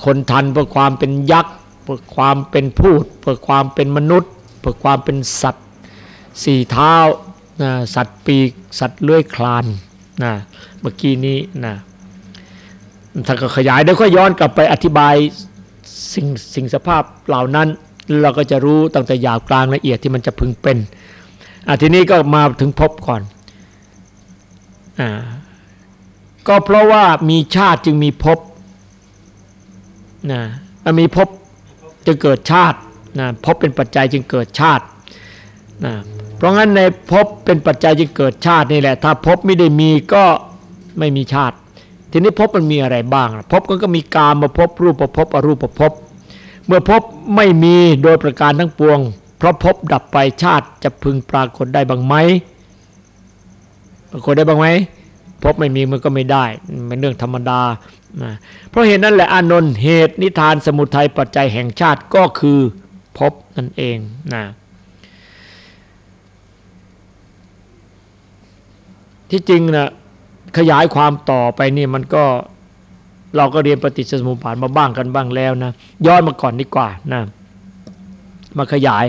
คนทันเพื่อความเป็นยักษ์เพื่อความเป็นพูดเพื่อความเป็นมนุษย์ เพื่อความเป็นสัตว์สี่เท้านะสัตว์ปีกสัตว์เลื้อยคลานนะเมื่อกี้นี้นะถ้านก็ขยายเดี๋ยวก็ย้อนกลับไปอธิบายสิ่งสิ่งสภาพเหล่านั้น เราก็จะรู้ตั้งแต่หยาบกลางละเอียดที่มันจะพึงเป็นอ่ทีนี้ก็มาถึงพบก่อนอ่าก็เพราะว่ามีชาติจึงมีพบนะมีพบจึงเกิดชาติ นะพบเป็นปัจจัยจึงเกิดชาตินะเพราะงั้นในพบเป็นปัจจัยจึงเกิดชาตินี่แหละ ถ้าพบไม่ได้มีก็ไม่มีชาติ ทีนี้พบมันมีอะไรบ้างพบก็มีกามมาพบรูปประพบอรูปประพบเมื่อพบไม่มีโดยประการทั้งปวง เพราะพบดับไปชาติจะพึงปรากฏได้บ้างไหมปรากฏได้บ้างไหมพบไม่มีมันก็ไม่ได้เป็นเรื่องธรรมดานะเพราะเหตุนั้นแหละอานนท์เหตุนิทานสมุทัยปัจจัยแห่งชาติก็คือ พบนั่นเองนะที่จริงนะขยายความต่อไปนี่มันก็เราก็เรียนปฏิจจสมุปบาทมาบ้างกันบ้างแล้วนะย้อนมาก่อนดีกว่านะมาขยาย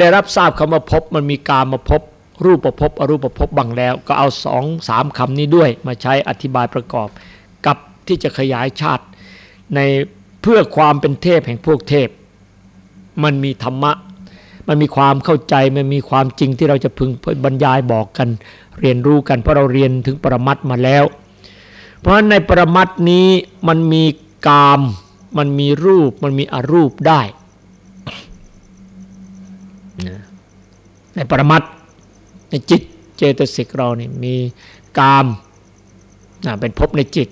ได้รับทราบคำว่าพบมันมีการมาพบรูปประพบอรูปประพบบางแล้ว ก็เอาสองสามคำนี้ด้วย มาใช้อธิบายประกอบ กับที่จะขยายชาติ ในเพื่อความเป็นเทพแห่งพวกเทพ มันมีธรรมะ มันมีความเข้าใจมันมีความจริงที่เราจะพึงบรรยายบอกกัน เรียนรู้กันเพราะเราเรียนถึงปรมัตมาแล้ว เพราะฉะนั้นในปรมัตนี้มันมีกาม มันมีรูปมันมีอรูปได้ในปรมัตในจิตเจตสิกเรานี่มีกามเป็นพบในจิต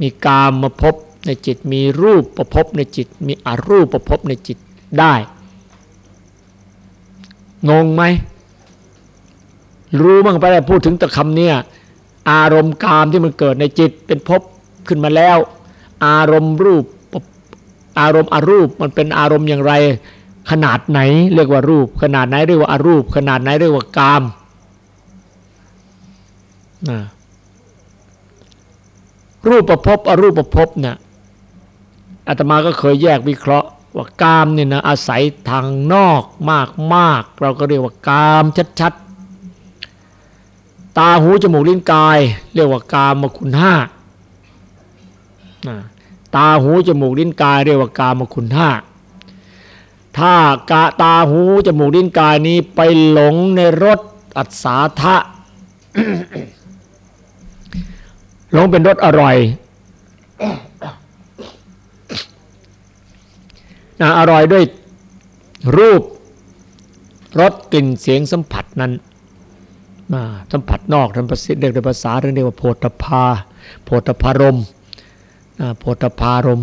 มีกามมาพบในจิต มีรูปประพบในจิต มีอรูปประพบในจิต ได้ งงไหม รู้บ้างไปแล้วพูดถึงตะคำเนี่ย อารมณ์กามที่มันเกิดในจิตเป็นภพขึ้นมาแล้ว อารมณ์รูป อารมณ์อรูปมันเป็นอารมณ์อย่างไร ขนาดไหนเรียกว่ารูป ขนาดไหนเรียกว่าอารูป ขนาดไหนเรียกว่ากามรูปประพบอรูปประพบเนี่ยอาตมาก็เคยแยกวิเคราะห์ ว่ากามเนี่ยนะอาศัยทางนอกมากมากเราก็เรียกว่ากามชัดๆ ตาหูจมูกลิ้นกาย เรียกว่ากามมคุณห้าตาหูจมูกลิ้นกายเรียกว่ากามคุณห้าถ้ากะตาหูจมูกลิ้นกายนี้ไปหลงในรสอัศาทะหลงเป็นรสอร่อย นะอร่อยด้วยรูปรสกลิ่นเสียงสัมผัสนั้นมาสัมผัสนอกท่านประสิทธิ์เรียกในภาษาเรียกว่าโพธพาโพธพารมโพธพารม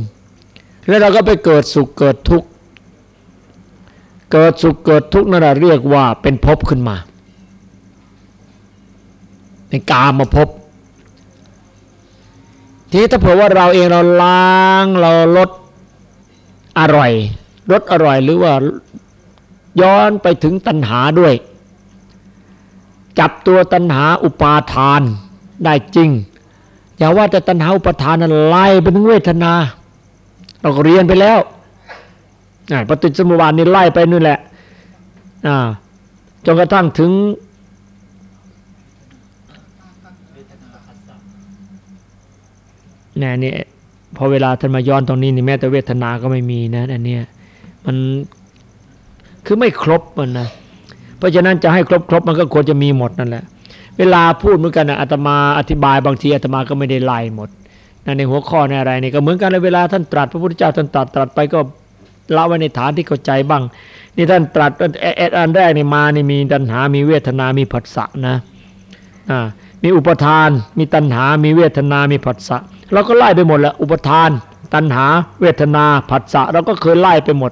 แล้วเราก็ไปเกิดสุขเกิดทุกข์เกิดสุขเกิดทุกข์นั่นแหละเรียกว่าเป็นภพขึ้นมาเป็นกามาภพทีนี้ถ้าเผื่อว่าเราเองเราล้างเราลด อร่อยลดอร่อยหรือว่าย้อนไปถึงตัณหาด้วย จับตัวตัณหาอุปาทานได้จริง อย่าว่าแต่ตัณหาอุปาทานนั้นไล่ไปถึงเวทนา เราก็เรียนไปแล้วปฏิจจสมุปบาทนี่ไล่ไปนู่นแหละจนกระทั่งถึงนี่นี่ พอเวลาท่านมาย้อนตรงนี้นี่แม้แต่เวทนาก็ไม่มีนะอันเนี้ยมันคือไม่ครบมันนะเพราะฉะนั้นจะให้ครบครบมันก็ควรจะมีหมดนั่นแหละ เวลาพูดเหมือนกันนะอาตมาอธิบายบางทีอาตมาก็ไม่ได้ไล่หมดนในหัวข้อในอะไรนี่ก็เหมือนกันเลยเวลาท่านตรัสพระพุทธเจ้าท่านตรัสตรัสไปก็ละไว้ในฐานที่เข้าใจบ้าง นี่ท่านตรัสแอดอันแรกนี่มานี่มีตัณหา มีเวทนา มีผัสสะนะอ่ามีอุปทาน มีตัณหา มีเวทนา มีผัสสะ เราก็ไล่ไปหมดแล้วอุปทาน ตัณหา เวทนาผัสสะเราก็เคยไล่ไปหมด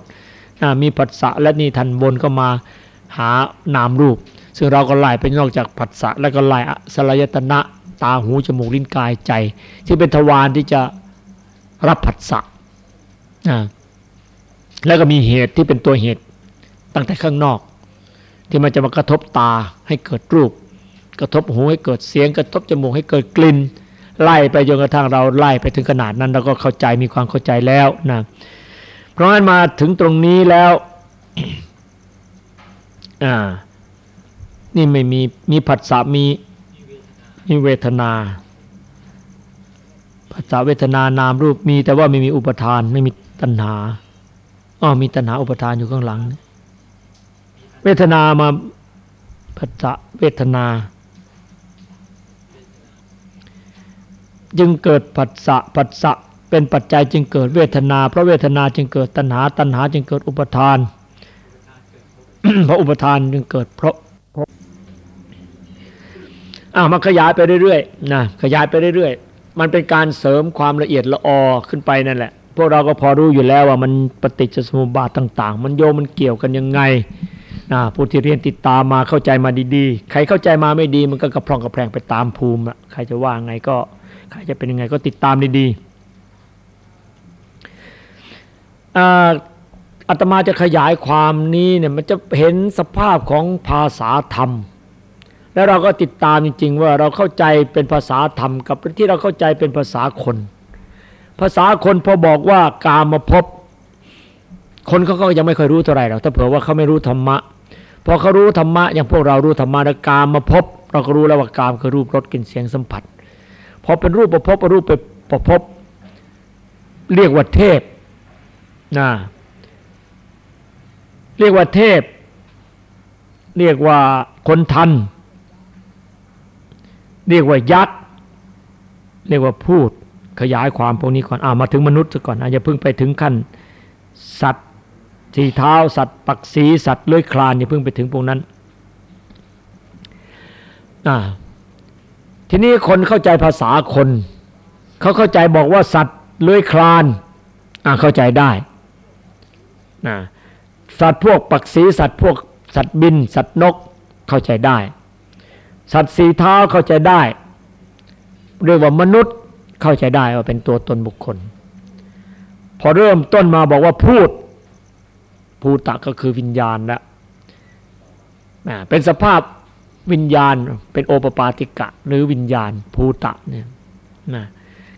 มีผัสสะและนี่ทันบนก็มาหานามรูป ซึ่งเราก็ไล่ไปนอกจากผัสสะแล้วก็ไล่สลายตนะตาหูจมูกลิ้นกายใจ ที่เป็นทวารที่จะรับผัสสะแล้วก็มีเหตุที่เป็นตัวเหตุตั้งแต่ข้างนอก ที่มันจะมากระทบตาให้เกิดรูป กระทบหูให้เกิดเสียง กระทบจมูกให้เกิดกลิ่น ไล่ไปจนกระทั่งเราไล่ไปถึงขนาดนั้นเราก็เข้าใจมีความเข้าใจแล้วนะเพราะงั้นมาถึงตรงนี้แล้วอ่านี่ไม่มีมีผัสสะมีมีเวทนาผัสสะเวทนานามรูปมี แต่ว่าไม่มีอุปทานไม่มีตัณหาอ๋อมีตัณหาอุปทานอยู่ข้างหลัง เวทนามาผัสสะเวทนา จึงเกิดผัสสะผัสสะเป็นปัจจัยจึงเกิดเวทนา เพราะเวทนาจึงเกิดตัณหา ตัณหาจึงเกิดอุปทาน เพราะอุปทานจึงเกิดเพราะอ้าวมาขยายไปเรื่อยๆนะขยายไปเรื่อยๆ มันเป็นการเสริมความละเอียดละออขึ้นไปนั่นแหละ พวกเราก็พอรู้อยู่แล้วว่ามันปฏิจจสมุปบาทต่าง ๆ มันโยมันเกี่ยวกันยังไงนะผู้ที่เรียนติดตามมาเข้าใจมาดีๆ ใครเข้าใจมาไม่ดีมันก็กระพร่องกระแพงไปตามภูมิใครจะว่าไงก็ ครจะเป็นยังไงก็ติดตามดีๆอาตมาจะขยายความนี้เนี่ยมันจะเห็นสภาพของภาษาธรรม แล้วเราก็ติดตามจริง ๆ ว่าเราเข้าใจเป็นภาษาธรรม กับที่เราเข้าใจเป็นภาษาคน ภาษาคนพอบอกว่ากามาพบคนเขาก็ยังไม่เคยรู้เท่าไหร่หรอกถ้าเผื่อว่าเขาไม่รู้ธรรมะพอเขารู้ธรรมะอย่างพวกเรารู้ธรรมะแล้วกามาพบ เราก็รู้แล้วว่ากามคือรูปรสกลิ่นเสียงสัมผัส พอเป็นรูปประพบรูปไปประพบเรียกว่าเทพนะเรียกว่าเทพ เรียกว่าคนทัน เรียกว่ายักษ์เรียกว่าพูดขยายความพวกนี้ก่อนอ่ามาถึงมนุษย์ซะก่อนอาจจะเพิ่งไปถึงขั้นสัตว์สี่เท้า สัตว์ปักสีสัตว์เลื้อยคลานอย่าเพิ่งไปถึงพวกนั้นอ่า ทีนี้คนเข้าใจภาษาคน เขาเข้าใจบอกว่าสัตว์เลื้อยคลานอ่าเข้าใจได้นะสัตว์พวกปักสีสัตว์พวกสัตว์บิน สัตว์นกเข้าใจได้ สัตว์สีเท้าเข้าใจได้ เรียกว่ามนุษย์เข้าใจได้ว่าเป็นตัวตนบุคคล พอเริ่มต้นมาบอกว่าพูดภูตะก็คือวิญญาณแล้วเป็นสภาพ วิญญาณเป็นโอปปาติกะ หรือวิญญาณภูตะเนี่ยนะ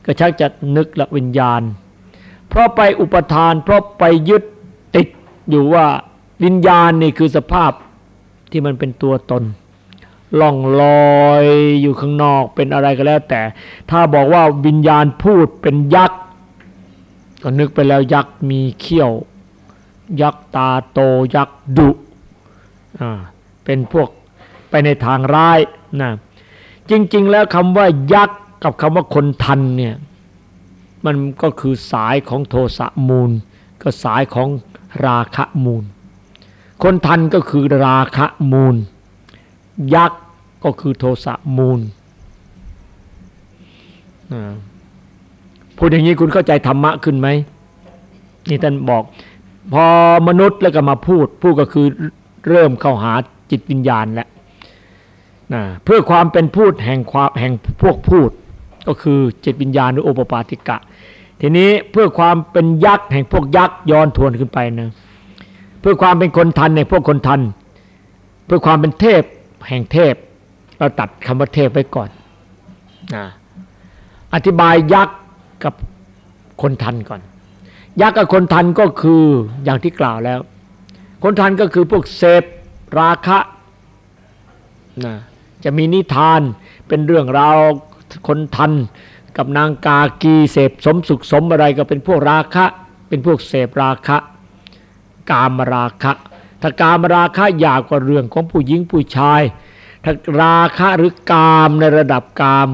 ก็ชักจะนึกละวิญญาณ เพราะไปอุปทาน เพราะไปยึดติดอยู่ว่าวิญญาณนี่คือสภาพที่มันเป็นตัวตนล่องลอยอยู่ข้างนอกเป็นอะไรก็แล้ว แต่ถ้าบอกว่าวิญญาณพูดเป็นยักษ์ก็นึกไปแล้วยักษ์มีเขี้ยว ยักษ์ตาโตยักษ์ดุอ่าเป็นพวก ในทางร้ายนะจริง ๆ แล้วคำว่ายักษ์กับคำว่าคนทันเนี่ยมันก็คือสายของโทสะมูล ก็สายของราคะมูล คนทันก็คือราคะมูล ยักษ์ก็คือโทสะมูลพูดอย่างนี้คุณเข้าใจธรรมะขึ้นไหมนี่ท่านบอก พอมนุษย์แล้วก็มาพูด พูดก็คือเริ่มเข้าหาจิตวิญญาณแล้ว นะเพื่อความเป็นพูดแห่งความแห่งพวกพูด ก็คือจิตวิญญาณหรือโอปปาติกะ ทีนี้เพื่อความเป็นยักษ์แห่งพวกยักษ์ย้อนทวนขึ้นไปนะเพื่อความเป็นคนทันในพวกคนทัน เพื่อความเป็นเทพแห่งเทพ เราตัดคำว่าเทพไปก่อนนะอธิบายยักษ์กับคนทันก่อน ยักษ์กับคนทันก็คืออย่างที่กล่าวแล้ว คนทันก็คือพวกเสพราคะนะ จะมีนิทานเป็นเรื่องราวคนทัน กับนางกากีเสพสมสุขสมอะไรก็เป็นพวกราคะ เป็นพวกเสพราคะ กามราคะ ถ้ากามราคะยากกว่าเรื่องของผู้หญิงผู้ชายถ้าราคะหรือกามในระดับกาม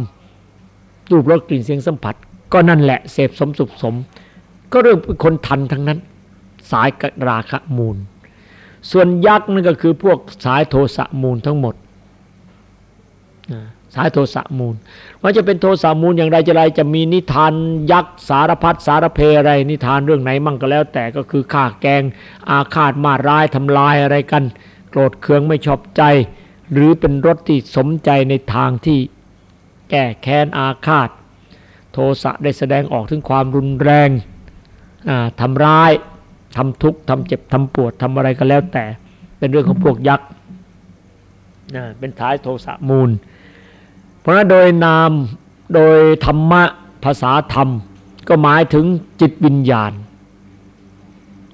รูปรสกลิ่นเสียงสัมผัส ก็นั่นแหละเสพสมสุขสม ก็เรื่องคนทันทั้งนั้น สายราคะมูล ส่วนยักษ์นั่นก็คือพวกสายโทสะมูลทั้งหมด สายโทสะมูลว่าจะเป็นโทสะมูลอย่างไรจะไรจะมีนิทานยักษ์สารพัดสารเพอะไร นิทานเรื่องไหนมั่งก็แล้ว แต่ก็คือฆ่าแกง อาฆาตมาร้ายทำลายอะไรกัน โกรธเคืองไม่ชอบใจ หรือเป็นรสที่สมใจในทางที่แก้แค้นอาฆาต โทสะได้แสดงออกถึงความรุนแรงทำร้ายทำทุกข์ทำเจ็บทำปวดทำอะไรก็แล้วแต่เป็นเรื่องของพวกยักษ์เป็นท้ายโทสะมูล เพราะโดยนามโดยธรรมะภาษาธรรม ก็หมายถึงจิตวิญญาณ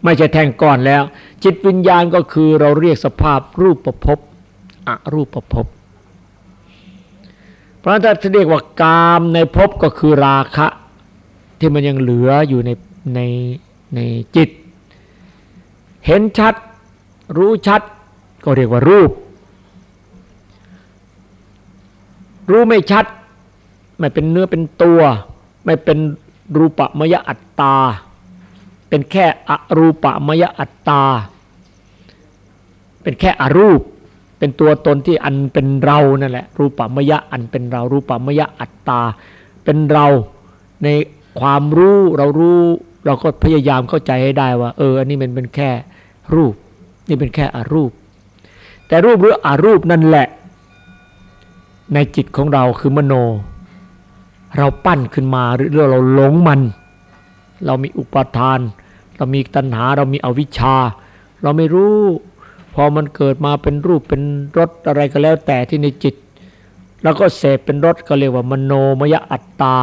ไม่ใช่แท่งก้อนแล้ว จิตวิญญาณก็คือเราเรียกสภาพรูปประพบอรูปประพบเพราะถ้าเรียกว่ากามในภพก็คือราคะ ที่มันยังเหลืออยู่ในในในจิต เห็นชัดรู้ชัดก็เรียกว่ารูป รู้ไม่ชัด ไม่เป็นเนื้อเป็นตัว ไม่เป็นรูปมยอัตตา เป็นแค่อรูปมยอัตตา เป็นแค่อรูป เป็นตัวตนที่อันเป็นเรานั่นแหละ รูปมยะอันเป็นเรา รูปมยะอัตตา เป็นเราในความรู้เรารู้เราก็พยายามเข้าใจให้ได้ว่า เอออันนี้มันเป็นแค่รูป นี่เป็นแค่อรูป แต่รูปหรืออรูปนั่นแหละ ในจิตของเราคือมโน เราปั้นขึ้นมาหรือเราหลงมัน เรามีอุปทาน เรามีตัณหาเรามีอวิชชา เราไม่รู้ พอมันเกิดมาเป็นรูปเป็นรสอะไรก็แล้วแต่ที่ในจิต แล้วก็เสพเป็นรสก็เรียกว่ามโนมยอัตตา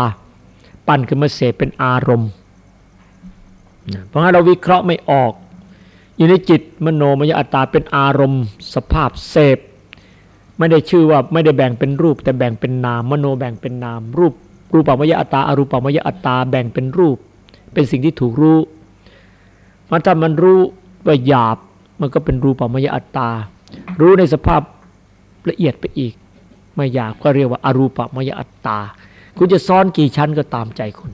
ปั้นขึ้นมาเสพเป็นอารมณ์เพราะงั้นเราวิเคราะห์ไม่ออก อยู่ในจิตมโนมยอัตตาเป็นอารมณ์ สภาพเสพ ไม่ได้ชื่อว่าไม่ได้แบ่งเป็นรูป แต่แบ่งเป็นนาม มโนแบ่งเป็นนาม รูป รูปปมยอัตตาอรูปปมยอัตตาแบ่งเป็นรูป เป็นสิ่งที่ถูกรู้มันถ้ามันรู้ว่าหยาบมันก็เป็นรูปปมยอัตตา รู้ในสภาพละเอียดไปอีก ไม่หยาบก็เรียกว่าอารูปมยอัตตา คุณจะซ้อนกี่ชั้นก็ตามใจคุณ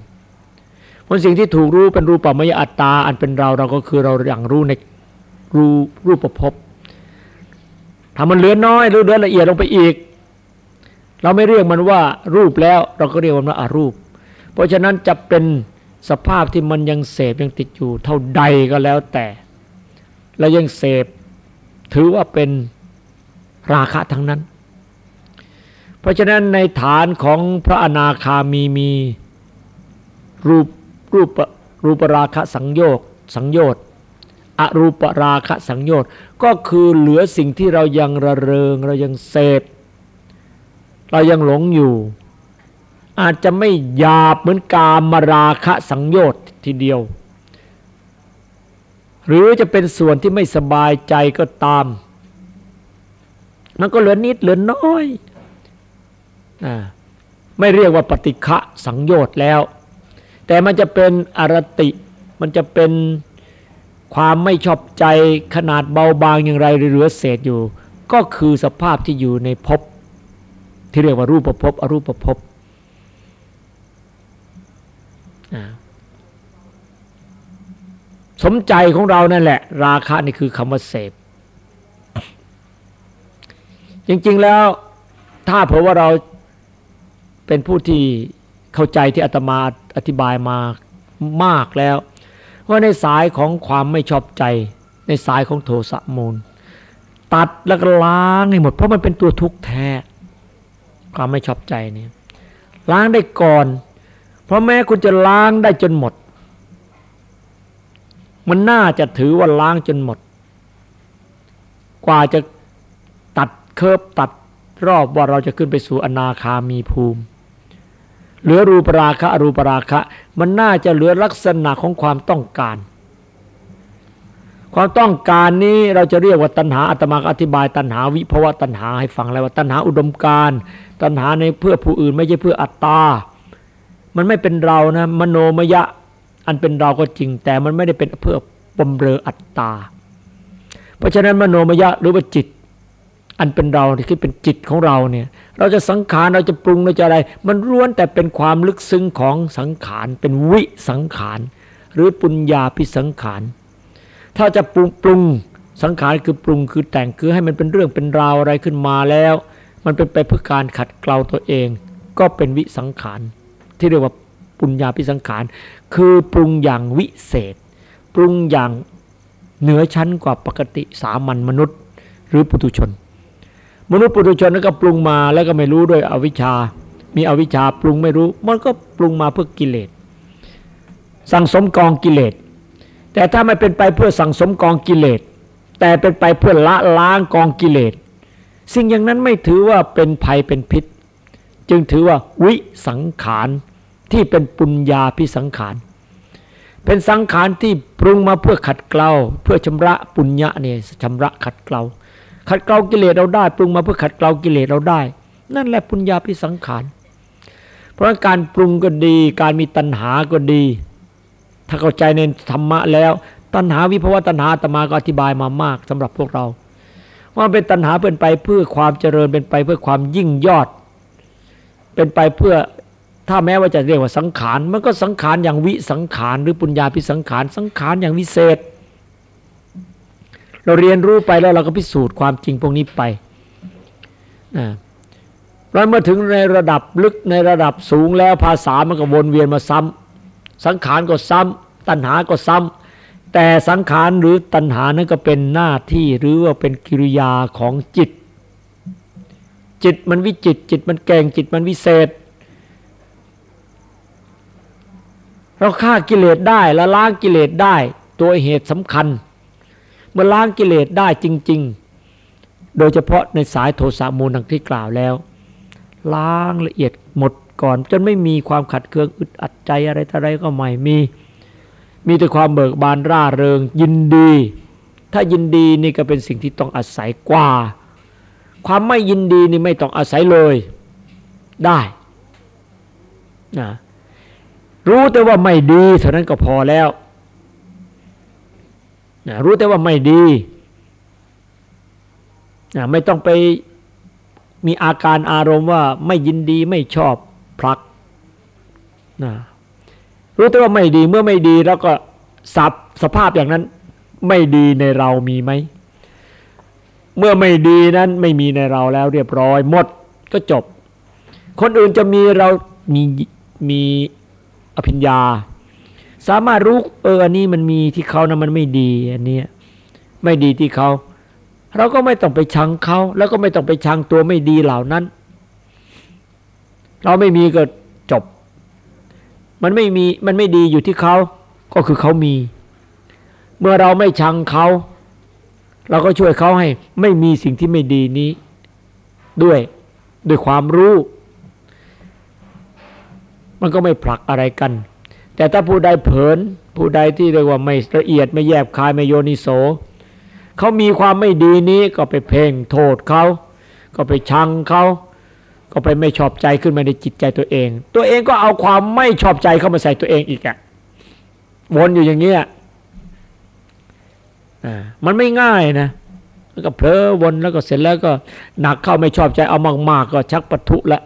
เพราะสิ่งที่ถูกรู้เป็นรูปปมยอัตตา อันเป็นเราเราก็คือเราอย่างรู้ในรูรูปประพ ถ้ามันเหลือน้อยหรือเหลือละเอียดลงไปอีก เราไม่เรียกมันว่ารูปแล้ว เราก็เรียกมันว่าอารูป เพราะฉะนั้นจะเป็นสภาพที่มันยังเสพยังติดอยู่ เท่าใดก็แล้วแต่ และยังเสพถือว่าเป็นราคะทั้งนั้น เพราะฉะนั้นในฐานของพระอนาคามีมีรูปรูปรูปราคะสังโยกสังโยชน์ อรูปราคะสังโยชน์ก็คือเหลือสิ่งที่เรายังระเริง เรายังเสพเรายังหลงอยู่ อาจจะไม่หยาบเหมือนกามราคะสังโยชน์ทีเดียว หรือจะเป็นส่วนที่ไม่สบายใจก็ตาม มันก็เหลือนิดเหลือน้อยอไม่เรียกว่าปฏิฆะสังโยชน์แล้ว แต่มันจะเป็นอรติมันจะเป็น ความไม่ชอบใจขนาดเบาบางอย่างไรเหลือเศษอยู่ ก็คือสภาพที่อยู่ในภพที่เรียกว่ารูปภพอรูปภพสมใจของเรานั่นแหละ ราคะนี่คือคำว่าเสพ จริงๆแล้วถ้าเผื่อว่าเราเป็นผู้ที่เข้าใจที่อาตมาอธิบายมามากแล้ว ว่าในสายของความไม่ชอบใจ ในสายของโทสะมูล ตัดแล้วก็ล้างให้หมด เพราะมันเป็นตัวทุกข์แท้ ความไม่ชอบใจนี่ล้างได้ก่อน เพราะแม้คุณจะล้างได้จนหมด มันน่าจะถือว่าล้างจนหมด กว่าจะตัดเคิบตัดรอบว่าเราจะขึ้นไปสู่อนาคามีภูมิ เหลือรูปราคะอรูปราคะ มันน่าจะเหลือลักษณะของความต้องการ ความต้องการนี้เราจะเรียกว่าตัณหาอัตมาอธิบาย ตัณหาวิภวะตัณหาให้ฟังแล้วว่าตัณหาอุดมการ ตัณหาในเพื่อผู้อื่นไม่ใช่เพื่ออัตตา มันไม่เป็นเรานะมโนมยะอันเป็นเราก็จริง แต่มันไม่ได้เป็นเพื่อบำเรออัตตา เพราะฉะนั้นมโนมยะหรือว่าจิต อันเป็นเราที่คือเป็นจิตของเราเนี่ย เราจะสังขารเราจะปรุงเราจะอะไร มันล้วนแต่เป็นความลึกซึ้งของสังขารเป็นวิสังขารหรือปุญญาพิสังขารถ้าจะปรุงปรุงสังขารคือปรุงคือแต่งคือให้มันเป็นเรื่องเป็นราวอะไรขึ้นมาแล้ว มันเป็นไปเพื่อการขัดเกลาตัวเอง ก็เป็นวิสังขารที่เรียกว่าปุญญาพิสังขารคือปรุงอย่างวิเศษ ปรุงอย่างเหนือชั้นกว่าปกติสามัญมนุษย์ หรือปุถุชน มนุษย์ปุถุชนนั้นก็ปรุงมาแล้วก็ไม่รู้ด้วยอวิชชา มีอวิชชาปรุงไม่รู้ มันก็ปรุงมาเพื่อกิเลสสั่งสมกองกิเลส แต่ถ้าไม่เป็นไปเพื่อสั่งสมกองกิเลส แต่เป็นไปเพื่อละล้างกองกิเลส สิ่งอย่างนั้นไม่ถือว่าเป็นภัยเป็นพิษ จึงถือว่าวิสังขารที่เป็นปุญญาพิสังขาร เป็นสังขารที่ปรุงมาเพื่อขัดเกลาเพื่อชำระปุญญะเนี่ยชำระขัดเกลา ขัดเกลากิเลสเราได้ ปรุงมาเพื่อขัดเกลากิเลสเราได้ นั่นแหละปุญญาพิสังขาร เพราะการปรุงก็ดี การมีตัณหาก็ดี ถ้าเข้าใจในธรรมะแล้ว ตัณหาวิภวตัณหาตมาก็อธิบายมามากสำหรับพวกเรา ว่าเป็นตัณหาเป็นไปเพื่อความเจริญเป็นไปเพื่อความยิ่งยอด เป็นไปเพื่อถ้าแม้ว่าจะเรียกว่าสังขาร มันก็สังขารอย่างวิสังขาร หรือปุญญาพิสังขาร สังขารอย่างวิเศษ เราเรียนรู้ไปแล้วเราก็พิสูจน์ความจริงพวกนี้ไปนะเราเมื่อถึงในระดับลึกในระดับสูงแล้วภาษามันก็วนเวียนมาซ้ำสังขารก็ซ้ำตัณหาก็ซ้ำแต่สังขารหรือตัณหานั้นก็เป็นหน้าที่หรือว่าเป็นกิริยาของจิต จิตมันวิจิต จิตมันแก่งจิตมันวิเศษ เราฆ่ากิเลสได้ละล้างกิเลสได้ ตัวเหตุสำคัญ เมื่อล้างกิเลสได้จริง ๆ โดยเฉพาะในสายโทสะมูลดังที่กล่าวแล้ว ล้างละเอียดหมดก่อน จนไม่มีความขัดเคืองอึดอัดใจอะไรอะไรก็ไม่มี มีแต่ความเบิกบานร่าเริง ยินดี ถ้ายินดีนี่ก็เป็นสิ่งที่ต้องอาศัยกว่า ความไม่ยินดีนี่ไม่ต้องอาศัยเลยได้นะรู้แต่ว่าไม่ดีเท่านั้นก็พอแล้ว นะรู้แต่ว่าไม่ดีนะไม่ต้องไปมีอาการอารมณ์ว่าไม่ยินดีไม่ชอบพลักนะรู้แต่ว่าไม่ดีเมื่อไม่ดีแล้วก็สับสภาพอย่างนั้นไม่ดีในเรามีไหม เมื่อไม่ดีนั้นไม่มีในเราแล้วเรียบร้อย หมดก็จบ คนอื่นจะมีเรามีมีอภิญญา สามารถรู้เอออันนี้มันมีที่เขานะมันไม่ดีอันนี้ไม่ดีที่เขา เราก็ไม่ต้องไปชังเขา แล้วก็ไม่ต้องไปชังตัวไม่ดีเหล่านั้น เราไม่มีก็จบ มันไม่มีมันไม่ดีอยู่ที่เขาก็คือเขามี เมื่อเราไม่ชังเขาเราก็ช่วยเขาให้ ไม่มีสิ่งที่ไม่ดีนี้ ด้วยด้วยความรู้ มันก็ไม่ผลักอะไรกัน แต่ถ้าผู้ใดเผิน ผู้ใดที่เรียกว่าไม่ละเอียดไม่แยบคายไม่โยนิโสเขามีความไม่ดีนี้ก็ไปเพ่งโทษเขา ก็ไปชังเขาก็ไปไม่ชอบใจขึ้นมาในจิตใจตัวเอง ตัวเองก็เอาความไม่ชอบใจเข้ามาใส่ตัวเองอีกอะวนอยู่อย่างเงี้ยมันไม่ง่ายนะแล้วก็เพลอวนแล้วก็เสร็จแล้วก็หนักเข้าไม่ชอบใจเอามาก ๆ ก็ชักปะทุละ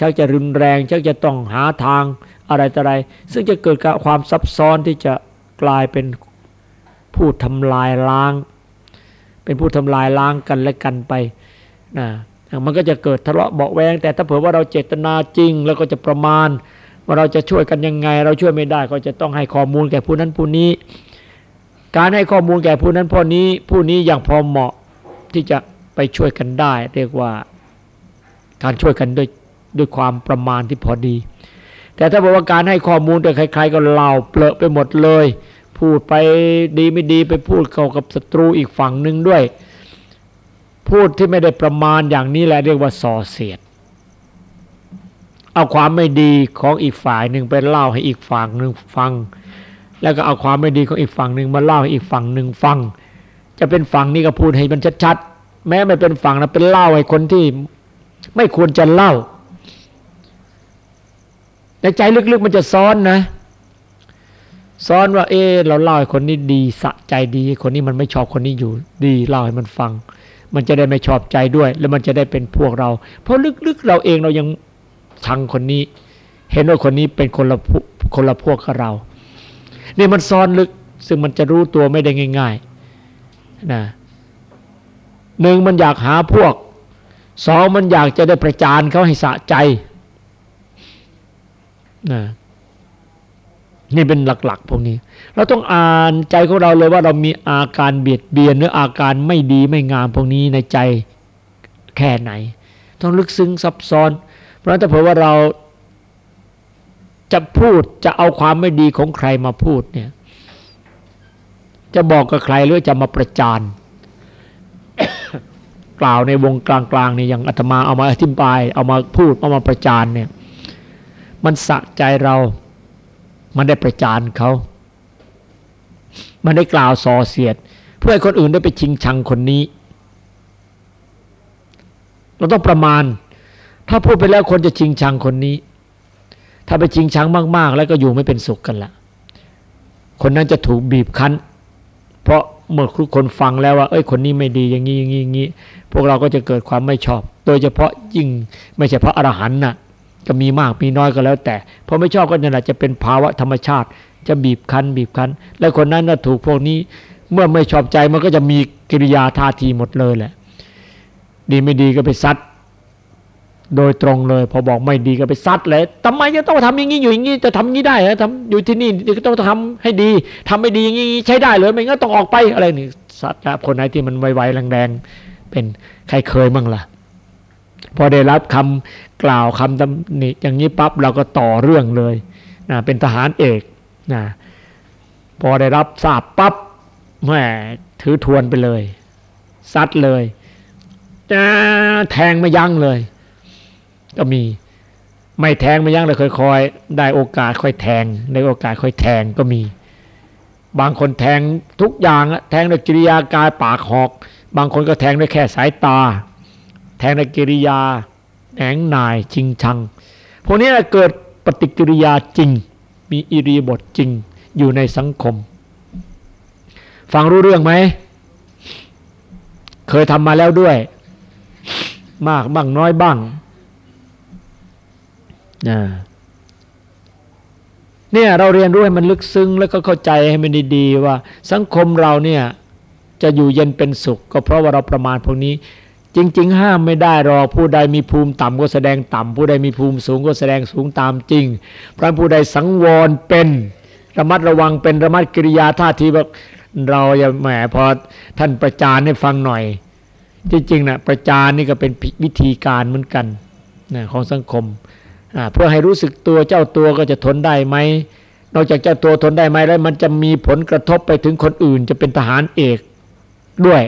ชักจะรุนแรง ชักจะต้องหาทาง อะไรต่ออะไร ซึ่งจะเกิดกับความซับซ้อนที่จะกลายเป็นผู้ทำลายล้าง เป็นผู้ทำลายล้างกันและกันไปนะมันก็จะเกิดทะเลาะเบาแวงแต่ถ้าเผื่อว่าเราเจตนาจริง แล้วก็จะประมาณ ว่าเราจะช่วยกันยังไง เราช่วยไม่ได้ก็จะต้องให้ข้อมูลแก่ผู้นั้นผู้นี้ การให้ข้อมูลแก่ผู้นั้นผู้นี้ ผู้นี้อย่างพอเหมาะที่จะไปช่วยกันได้ เรียกว่าการช่วยกันด้วยด้วยความประมาณที่พอดี แต่ถ้าบอกว่าการให้ข้อมูลแต่ใคร ๆ ก็เล่าเปลอะไปหมดเลย พูดไปดีไม่ดีไปพูดเกี่ยวกับศัตรูอีกฝั่งหนึ่งด้วย พูดที่ไม่ได้ประมาณอย่างนี้แหละเรียกว่าส่อเสียด เอาความไม่ดีของอีกฝ่ายหนึ่งไปเล่าให้อีกฝั่งหนึ่งฟัง แล้วก็เอาความไม่ดีของอีกฝั่งหนึ่งมาเล่าให้อีกฝั่งหนึ่งฟัง จะเป็นฝั่งนี้ก็พูดให้มันชัดๆแม้ไม่เป็นฝั่งนะเป็นเล่าให้คนที่ไม่ควรจะเล่า ในใจลึกๆมันจะซ้อนนะ ซ้อนว่า เออเราเล่าให้คนนี้ดีสะใจดี คนนี้มันไม่ชอบคนนี้อยู่ ดีเล่าให้มันฟัง มันจะได้ไม่ชอบใจด้วย แล้วมันจะได้เป็นพวกเรา เพราะลึกๆเราเองเรายังชังคนนี้ เห็นว่าคนนี้เป็นคนละคนละพวกกับเรานี่มันซ้อนลึกซึ่งมันจะรู้ตัวไม่ได้ง่ายๆนะหนึ่งมันอยากหาพวกสองมันอยากจะได้ประจานเขาให้สะใจ นะนี่เป็นหลัก ๆ พวกนี้ เราต้องอ่านใจของเราเลยว่าเรามีอาการเบียดเบียนหรืออาการไม่ดีไม่งามพวกนี้ในใจแค่ไหน ต้องลึกซึ้งซับซ้อน เพราะถ้าเผื่อว่าเราจะพูดจะเอาความไม่ดีของใครมาพูดเนี่ย จะบอกกับใครหรือจะมาประจานกล่าวในวงกลางๆนี่อย่างอาตมาเอามาอธิบาย เอามาพูดเอามาประจานเนี่ย มันสะใจเรา มันได้ประจานเขา มันได้กล่าวส่อเสียด เพื่อให้คนอื่นได้ไปชิงชังคนนี้ เราต้องประมาณ ถ้าพูดไปแล้วคนจะชิงชังคนนี้ ถ้าไปชิงชังมาก ๆ แล้วก็อยู่ไม่เป็นสุขกันละคนนั้นจะถูกบีบคั้น เพราะเมื่อทุกคนฟังแล้วว่า เอ้ย คนนี้ไม่ดีอย่างนี้อย่างนี้อย่างนี้ พวกเราก็จะเกิดความไม่ชอบ โดยเฉพาะยิ่งไม่ใช่พระอรหันต์นะ ก็มีมากมีน้อยก็แล้วแต่พอไม่ชอบก็นั่นแหละจะเป็นภาวะธรรมชาติ จะบีบคั้นบีบคั้น แล้วคนนั้นน่ะถูกพวกนี้ เมื่อไม่ชอบใจมันก็จะมีกิริยาท่าทีหมดเลยแหละ ดีไม่ดีก็ไปซัดโดยตรงเลย พอบอกไม่ดีก็ไปซัดเลยทำไมจะต้องทำอย่างนี้อยู่อย่างนี้จะทำอย่างนี้ได้เหรอทำอยู่ที่นี่ก็ต้องทำให้ดีทำไม่ดีอย่างนี้ใช้ได้เลยไม่งั้นต้องออกไปอะไรนี่ซัดคนไหนที่มันไวๆแรงๆเป็นใครเคยมั่งล่ะ พอได้รับคำกล่าวคำตำหนิอย่างนี้ปั๊บเราก็ต่อเรื่องเลยนะเป็นทหารเอกนะพอได้รับทราบปั๊บแหมถือทวนไปเลยซัดเลยแทงไม่ยั้งเลย ก็มีไม่แทงไม่ยั้งเลยค่อยๆได้โอกาสค่อยแทงได้โอกาสค่อยแทงก็มี บางคนแทงทุกอย่างแทงด้วยกิริยากายปากหอก บางคนก็แทงด้วยแค่สายตา แทงในกิริยาแหงนายชิงชัง พวกนี้เกิดปฏิกิริยาจริง มีอิริบทจริงอยู่ในสังคม ฟังรู้เรื่องไหม เคยทำมาแล้วด้วย มากบ้างน้อยบ้างเนี่ยเราเรียนรู้ให้มันลึกซึ้งแล้วก็เข้าใจให้มันดีๆว่า สังคมเราเนี่ยจะอยู่เย็นเป็นสุข ก็เพราะว่าเราประมาณพวกนี้ จริง ๆ ห้ามไม่ได้หรอกผู้ใดมีภูมิต่ำก็แสดงต่ำผู้ใดมีภูมิสูงก็แสดงสูงตามจริง พระผู้ใดสังวรเป็นระมัดระวังเป็นระมัดกิริยาท่าทีแบบเราอย่าแหมพอท่านประจานให้ฟังหน่อย จริงๆนะประจานนี่ก็เป็นวิธีการเหมือนกันนะของสังคมเพื่อให้รู้สึกตัวเจ้าตัวก็จะทนได้ไหมนอกจากเจ้าตัวทนได้ไหมแล้วมันจะมีผลกระทบไปถึงคนอื่น จะเป็นทหารเอกด้วย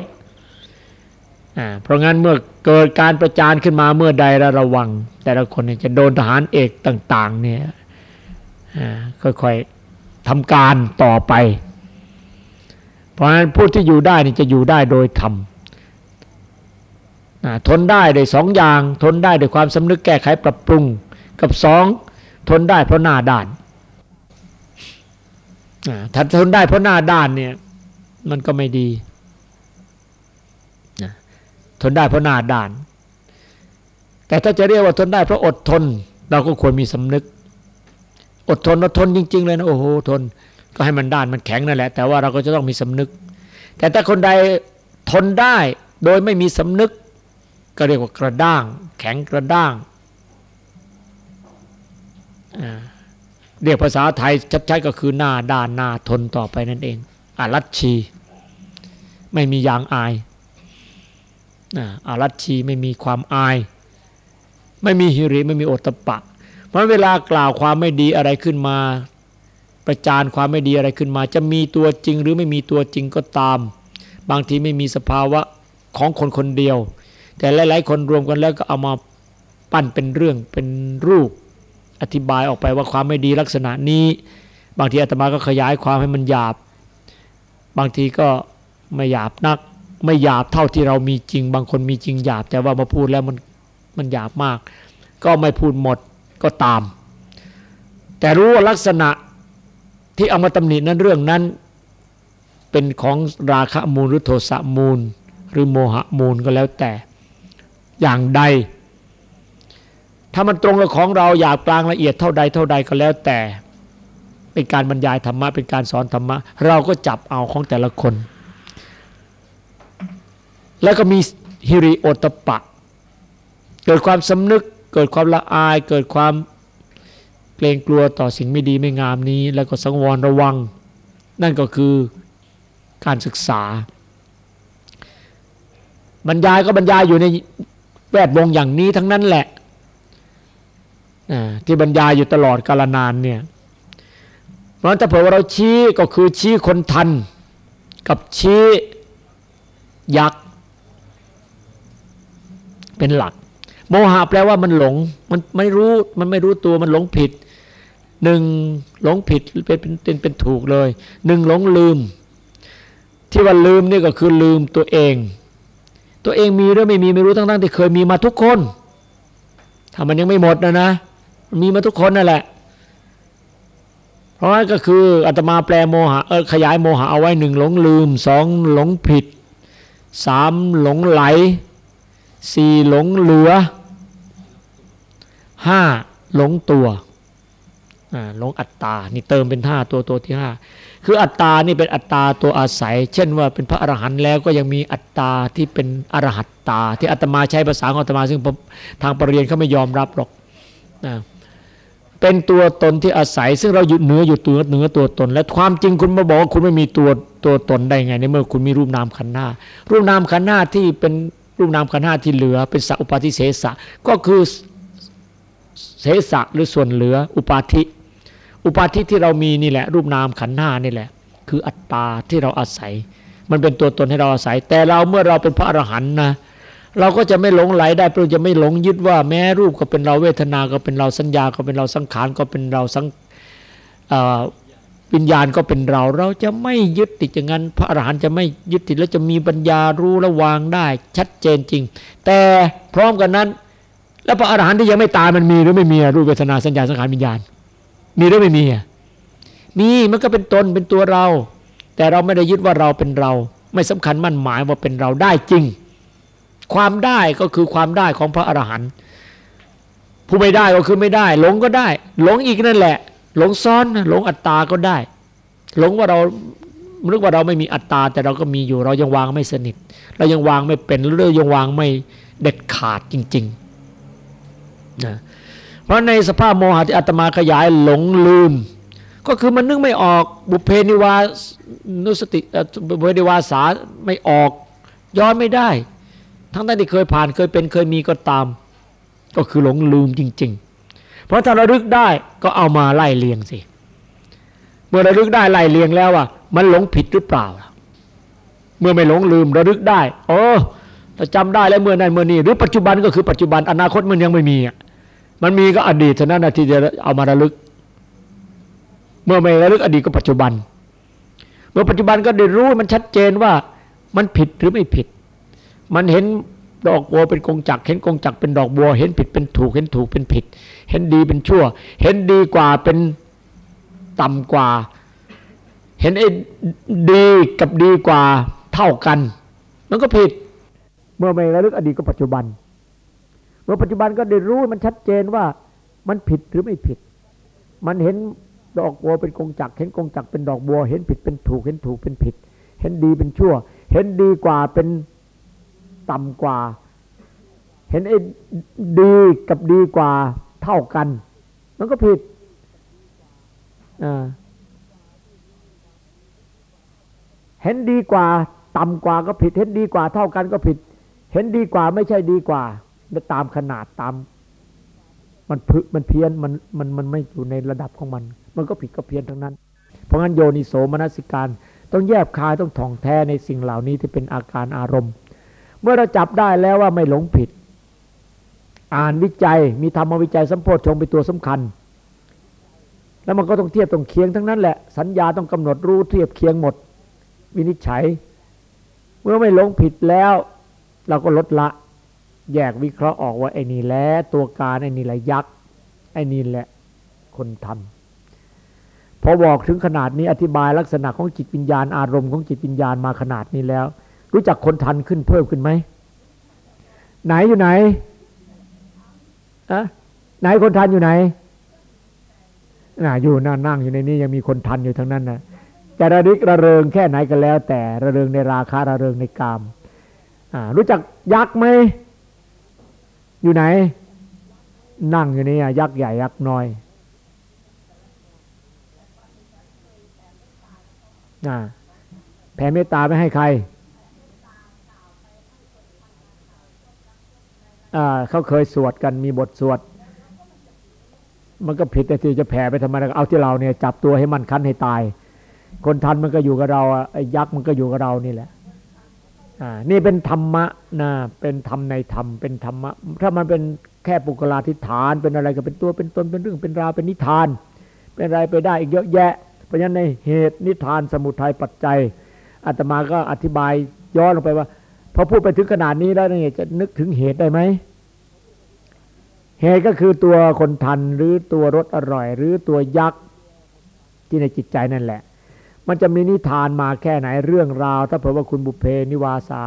เพราะงั้นเมื่อเกิดการประจานขึ้นมาเมื่อใดระระวัง แต่ละคนเนี่ยจะโดนทหารเอกต่าง ๆ เนี่ยค่อยๆทำการต่อไป เพราะฉะนั้นผู้ที่อยู่ได้นี่จะอยู่ได้โดยธรรมทนได้โดยสองอย่าง ทนได้โดยความสำนึกแก้ไขปรับปรุง กับสองทนได้เพราะหน้าด้านถ้าทนได้เพราะหน้าด้านเนี่ยมันก็ไม่ดี ทนได้เพราะหน้าด่าน แต่ถ้าจะเรียกว่าทนได้เพราะอดทน เราก็ควรมีสำนึก อดทนอดทนจริง ๆ เลยนะโอ้โหทน ก็ให้มันด้านมันแข็งนั่นแหละ แต่ว่าเราก็จะต้องมีสำนึก แต่ถ้าคนใดทนได้โดยไม่มีสำนึก ก็เรียกว่ากระด้าง แข็งกระด้างเรียกภาษาไทยชัดๆก็คือหน้าด้านหน้าทนต่อไปนั่นเองอารัชชี ไม่มียางอาย อารัชชีไม่มีความอาย ไม่มีฮิริไม่มีโอตปะ เพราะเวลากล่าวความไม่ดีอะไรขึ้นมา ประจานความไม่ดีอะไรขึ้นมา จะมีตัวจริงหรือไม่มีตัวจริงก็ตาม บางทีไม่มีสภาวะของคนคนเดียว แต่หลาย ๆ คนรวมกันแล้วก็เอามาปั้นเป็นเรื่องเป็นรูป อธิบายออกไปว่าความไม่ดีลักษณะนี้ บางทีอาตมาก็ขยายความให้มันหยาบ บางทีก็ไม่หยาบนัก ไม่หยาบเท่าที่เรามีจริง บางคนมีจริงหยาบแต่ว่ามาพูดแล้วมันมันหยาบมาก ก็ไม่พูดหมดก็ตาม แต่รู้ว่าลักษณะที่เอามาตำหนินั้นเรื่องนั้น เป็นของราคะมูลหรือโทสะมูล หรือโมหะมูลก็แล้วแต่อย่างใด ถ้ามันตรงกับของเราหยาบกลางละเอียดเท่าใดเท่าใดก็แล้วแต่ เป็นการบรรยายธรรมะเป็นการสอนธรรมะ เราก็จับเอาของแต่ละคน แล้วก็มีฮิริโอตปะ เกิดความสำนึก เกิดความละอาย เกิดความเกรงกลัวต่อสิ่งไม่ดีไม่งามนี้ แล้วก็สังวรระวัง นั่นก็คือการศึกษา บรรยายก็บรรยายอยู่ในแวดวงอย่างนี้ทั้งนั้นแหละที่บรรยายอยู่ตลอดกาลนานเนี่ยเพราะถ้าเผื่อว่าเราชี้ก็คือชี้คนทัน กับชี้ยักษ์ เป็นหลัก โมหะแปลว่ามันหลง มันไม่รู้มันไม่รู้ตัวมันหลงผิดหนึ่งหลงผิดเป็นเป็นเป็นถูกเลยหนึ่งหลงลืม ที่ว่าลืมนี่ก็คือลืมตัวเอง ตัวเองมีหรือไม่มีไม่รู้ทั้งๆที่เคยมีมาทุกคนถ้ามันยังไม่หมดนะนะมีมาทุกคนนั่นแหละ เพราะนั้นก็คืออาตมาแปลโมหะเออขยายโมหะเอาไว้หนึ่งหลงลืมสองหลงผิดสามหลงไหล สี่หลงเหลือห้าหลงตัวหลงอัตตา นี่เติมเป็นห้าตัวตัวที่ห้าคืออัตตานี่เป็นอัตตาตัวอาศัย เช่นว่าเป็นพระอรหันต์แล้วก็ยังมีอัตตาที่เป็นอรหัตตา ที่อาตมาใช้ภาษาของอาตมา ซึ่งทางปรริญญาเขาไม่ยอมรับหรอกนะเป็นตัวตนที่อาศัย ซึ่งเราอยู่เหนืออยู่ตัวเหนือตัวตน และความจริงคุณมาบอกว่าคุณไม่มีตัวตัวตนได้ไงในเมื่อคุณมีรูปนามขันธ์หน้า รูปนามขันธ์หน้าที่เป็น รูปนามขันธ์หน้าที่เหลือ เป็นสัพปาทิเสสะก็คือเสสะหรือส่วนเหลือ อุปาทิ อุปาทิที่เรามีนี่แหละ รูปนามขันธ์หน้านี่แหละ คืออัตตาที่เราอาศัย มันเป็นตัวตนให้เราอาศัย แต่เราเมื่อเราเป็นพระอรหันต์นะเราก็จะไม่หลงไหลได้เราจะไม่หลงยึดว่าแม้รูปก็เป็นเราเวทนาก็เป็นเราสัญญาก็เป็นเราสังขารก็เป็นเราสัง วิญญาณก็เป็นเรา เราจะไม่ยึดติดอย่างนั้น พระอรหันต์จะไม่ยึดติดแล้วจะมีปัญญารู้ระวางได้ ชัดเจนจริง แต่พร้อมกันนั้น แล้วพระอรหันต์ที่ยังไม่ตายมันมีหรือไม่มีรูปเวทนาสัญญาสังขารวิญญาณ มีหรือไม่มีมีมันก็เป็นตนเป็นตัวเรา แต่เราไม่ได้ยึดว่าเราเป็นเรา ไม่สำคัญมั่นหมายว่าเป็นเราได้จริง ความได้ก็คือความได้ของพระอรหันต์ผู้ไม่ได้ก็คือไม่ได้ หลงก็ได้ หลงอีกนั่นแหละ หลงซ้อนหลงอัตตาก็ได้ หลงว่าเรานึกว่าเราไม่มีอัตตาแต่เราก็มีอยู่ เรายังวางไม่สนิท เรายังวางไม่เป็นเรื่องยังวางไม่เด็ดขาดจริงๆนะเพราะในสภาพโมหะที่อาตมาขยายหลงลืม ก็คือมันนึกไม่ออกบุเพนิวานุสติบุเพนิวาสาไม่ออก ย้อนไม่ได้ ทั้งที่เคยผ่านเคยเป็นเคยมีก็ตาม ก็คือหลงลืมจริง ๆ เพราะถ้าระลึกได้ก็เอามาไล่เลียงสิ เมื่อระลึกได้ไล่เลียงแล้วว่ามันหลงผิดหรือเปล่า เมื่อไม่หลงลืมระลึกได้โอ้ถ้าจำได้แล้วเมื่อนั้นเมื่อนี้หรือปัจจุบันก็คือปัจจุบันอนาคตมันยังไม่มีอะมันมีก็อดีตเท่านั้นนะที่จะเอามาระลึก เมื่อไม่ระลึกอดีตก็ปัจจุบัน เมื่อปัจจุบันก็ได้รู้มันชัดเจนว่ามันผิดหรือไม่ผิด มันเห็นดอกบัวเป็นกงจักเห็นกงจักเป็นดอกบัว เห็นผิดเป็นถูกเห็นถูกเป็นผิด เห็นดีเป็นชั่ว เห็นดีกว่าเป็นต่ำกว่า เห็นไอ้ดีกับดีกว่าเท่ากัน มันก็ผิด เมื่อไม่ระลึกอดีตก็ปัจจุบัน เมื่อปัจจุบันก็ได้รู้มันชัดเจนว่ามันผิดหรือไม่ผิด มันเห็นดอกบัวเป็นกงจักเห็นกงจักเป็นดอกบัว เห็นผิดเป็นถูก เห็นถูกเป็นผิด เห็นดีเป็นชั่ว เห็นดีกว่าเป็นต่ำกว่า เห็นไอ้ดีกับดีกว่า เท่ากัน มันก็ผิดเห็นดีกว่า ต่ำกว่าก็ผิด เห็นดีกว่าเท่ากันก็ผิด เห็นดีกว่าไม่ใช่ดีกว่าตามขนาดตาม มันพึมันเพี้ยนมันมันมันไม่อยู่ในระดับของมัน มันก็ผิดก็เพี้ยนทั้งนั้น เพราะงั้นโยนิโสมนสิการ ต้องแยบคายต้องท่องแท้ในสิ่งเหล่านี้ที่เป็นอาการอารมณ์ เมื่อเราจับได้แล้วว่าไม่หลงผิด อ่านวิจัย มีธรรมวิจัยสัมโพธชงเป็นตัวสำคัญ แล้วมันก็ต้องเทียบต้องเคียงทั้งนั้นแหละ สัญญาต้องกำหนดรู้เทียบเคียงหมด วินิจฉัย เมื่อไม่หลงผิดแล้ว เราก็ลดละ แยกวิเคราะห์ออกว่าไอ้นี่แหละตัวการไอ้นี่แหละยักษ์ไอ้นี่แหละคนทำพอบอกถึงขนาดนี้อธิบายลักษณะของจิตวิญญาณอารมณ์ของจิตวิญญาณมาขนาดนี้แล้ว รู้จักคนทันขึ้นเพิ่มขึ้นไหมไหนอยู่ไหน อะไหนคนทันอยู่ไหนน่ะอยู่นั่งนั่งอยู่ในนี้ยังมีคนทันอยู่ทั้งนั้นนะจะระลึกระเริงแค่ไหนก็แล้ว แต่ระเริงในราคาระเริงในกามรู้จักยักษ์ไหมอยู่ไหน นั่งอยู่นี่ยักษ์ใหญ่ยักษ์น้อยนะแผ่เมตตาไม่ให้ใคร เขาเคยสวดกันมีบทสวด มันก็ผิดแต่ที่จะแผ่ไปทำไมเอาที่เราเนี่ยจับตัวให้มันคันให้ตาย คนทันมันก็อยู่กับเราไอ้ยักษ์มันก็อยู่กับเรานี่แหละนี่เป็นธรรมะนะเป็นธรรมในธรรมเป็นธรรมะ ถ้ามันเป็นแค่ปุกลาธิฐาน เป็นอะไรก็เป็นตัวเป็นตนเป็นเรื่องเป็นราวเป็นนิทาน เป็นอะไรไปได้อีกเยอะแยะ เพราะฉะนั้นในเหตุนิทานสมุทัยปัจจัยอาตมาก็อธิบายย้อนลงไปว่า พอพูดไปถึงขนาดนี้แล้วเนี่ยจะนึกถึงเหตุได้ไหมเหตุก็คือตัวคนทันหรือตัวรสอร่อย หรือตัวยักษ์ที่ในจิตใจนั่นแหละ มันจะมีนิทานมาแค่ไหนเรื่องราว ถ้าเผื่อว่าคุณบุเพนิวาสา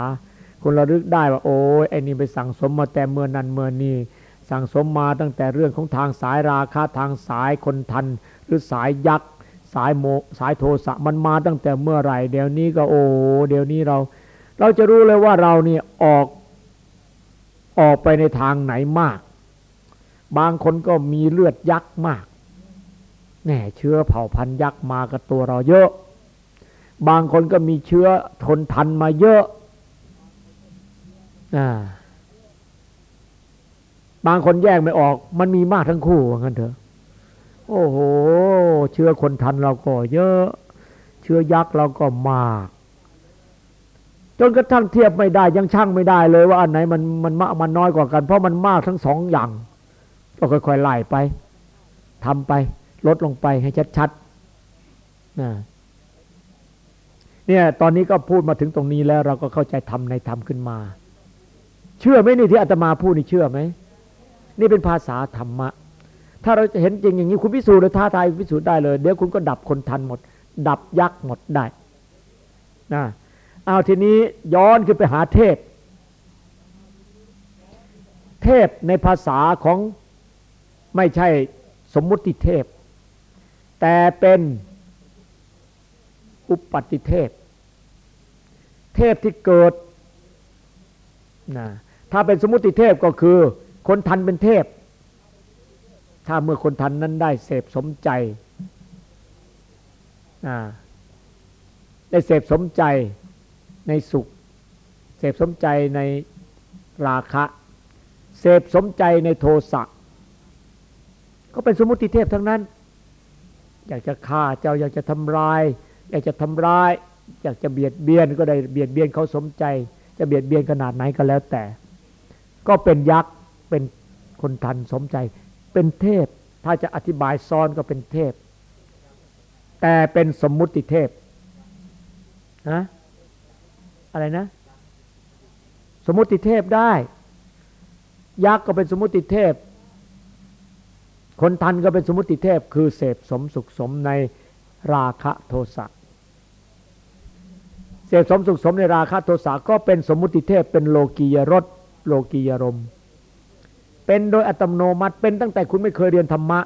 คุณระลึกได้ว่าโอ้ยไอ้นี่ไปสั่งสมมาแต่เมื่อนันเมื่อนี้สั่งสมมาตั้งแต่เรื่องของทางสายราคาทางสายคนทัน หรือสายยักษ์สายโมสายโทสะมันมาตั้งแต่เมื่อไหร่ เดี๋ยวนี้ก็โอ้เดี๋ยวนี้เรา เราจะรู้เลยว่าเราเนี่ยออกออกไปในทางไหนมาก บางคนก็มีเลือดยักษ์มากแน่เชื้อเผ่าพันธุ์ยักษ์มากับตัวเราเยอะ บางคนก็มีเชื้อทนทันมาเยอะบางคนแยกไม่ออก มันมีมากทั้งคู่ว่างั้นเถอะ โอ้โห เชื้อคนทันเราก็เยอะ เชื้อยักษ์เราก็มาก จนกระทั่งเทียบไม่ได้ยังช่างไม่ได้เลยว่าอันไหนมันมันมากมันน้อยกว่ากัน เพราะมันมากทั้งสองอย่าง ก็ค่อยๆไล่ไปทำไป ลดลงไปให้ชัดๆนะเนี่ยตอนนี้ก็พูดมาถึงตรงนี้แล้ว เราก็เข้าใจธรรมในธรรมขึ้นมา เชื่อไหมนี่ที่อาตมาพูดนี่เชื่อไหมนี่เป็นภาษาธรรมะ ถ้าเราจะเห็นจริงอย่างนี้คุณพิสูจน์เลยท้าทายพิสูจน์ได้เลย เดี๋ยวคุณก็ดับคนทันหมด ดับยักษ์หมดได้นะ เอาทีนี้ย้อนขึ้นไปหาเทพ เทพในภาษาของไม่ใช่สมมุติเทพ แต่เป็นอุปัติเทพ เทพที่เกิดนะถ้าเป็นสมมติเทพก็คือ คนทันเป็นเทพ ถ้าเมื่อคนทันนั้นได้เสพสมใจได้เสพสมใจ ในสุข เสพสมใจในราคะ เสพสมใจในโทสะก็เป็นสมมติเทพทั้งนั้น อยากจะฆ่าเจ้าอยากจะทำลาย อยากจะทำร้าย อยากจะเบียดเบียนก็ได้เบียดเบียนเขาสมใจ จะเบียดเบียนขนาดไหนก็แล้วแต่ ก็เป็นยักษ์เป็นคนทันสมใจ เป็นเทพ ถ้าจะอธิบายซ้อนก็เป็นเทพ แต่เป็นสมมุติเทพนะ อะไรนะ สมมุติเทพได้ ยักษ์ก็เป็นสมมุติเทพ คนทันก็เป็นสมมุติเทพ คือเสพสมสุขสมในราคะโทสะเสพสมสุขสมในราคะโทสะก็เป็นสมมุติเทพเป็นโลกียรสโลกียรม เป็นโดยอัตโนมัติเป็นตั้งแต่คุณไม่เคยเรียนธรรมะจ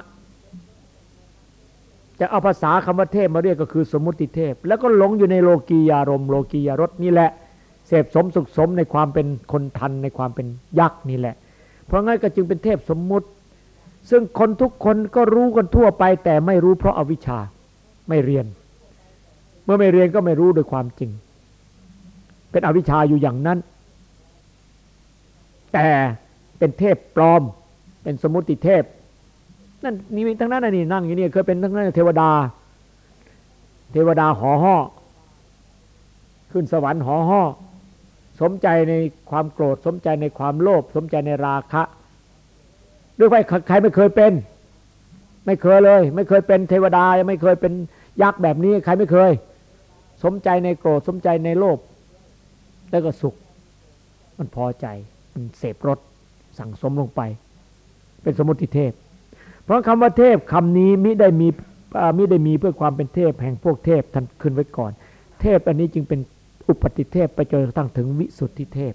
แต่เอาภาษาคำว่าเทพมาเรียกก็คือสมมุติเทพ แล้วก็หลงอยู่ในโลกียารมโลกียรสนี่แหละ สพสมสุขสมในความเป็นคนทันในความเป็นยักษ์นี่แหละ เพราะงั้นก็จึงเป็นเทพสมมุติ ซึ่งคนทุกคนก็รู้กันทั่วไป แต่ไม่รู้เพราะอาวิชชาไม่เรียน เมื่อไม่เรียนก็ไม่รู้โดยความจริง เป็นอวิชชาอยู่อย่างนั้น แต่เป็นเทพปลอม เป็นสมมุติเทพนั่นนี่ทั้งนั้นนี่นั่งอยู่นี่เคยเป็นทั้งนั้นเทวดา เทวดาหอห่อขึ้นสวรรค์หอห่อ สมใจในความโกรธ สมใจในความโลภสมใจในราคะด้วยไปใครไม่เคยเป็น ไม่เคยเลย ไม่เคยเป็นเทวดายังไม่เคยเป็นยักษ์แบบนี้ใครไม่เคย สมใจในโกรธ สมใจในโลภแล้วก็สุข มันพอใจมันเสพรสสั่งสมลงไป เป็นสมมติเทพ เพราะคำว่าเทพคำนี้มิได้มีมิได้มีเพื่อความเป็นเทพแห่งพวกเทพท่านขึ้นไว้ก่อน เทพอันนี้จึงเป็น อุปติเทพไปจนกระทั่งถึงวิสุทธิเทพ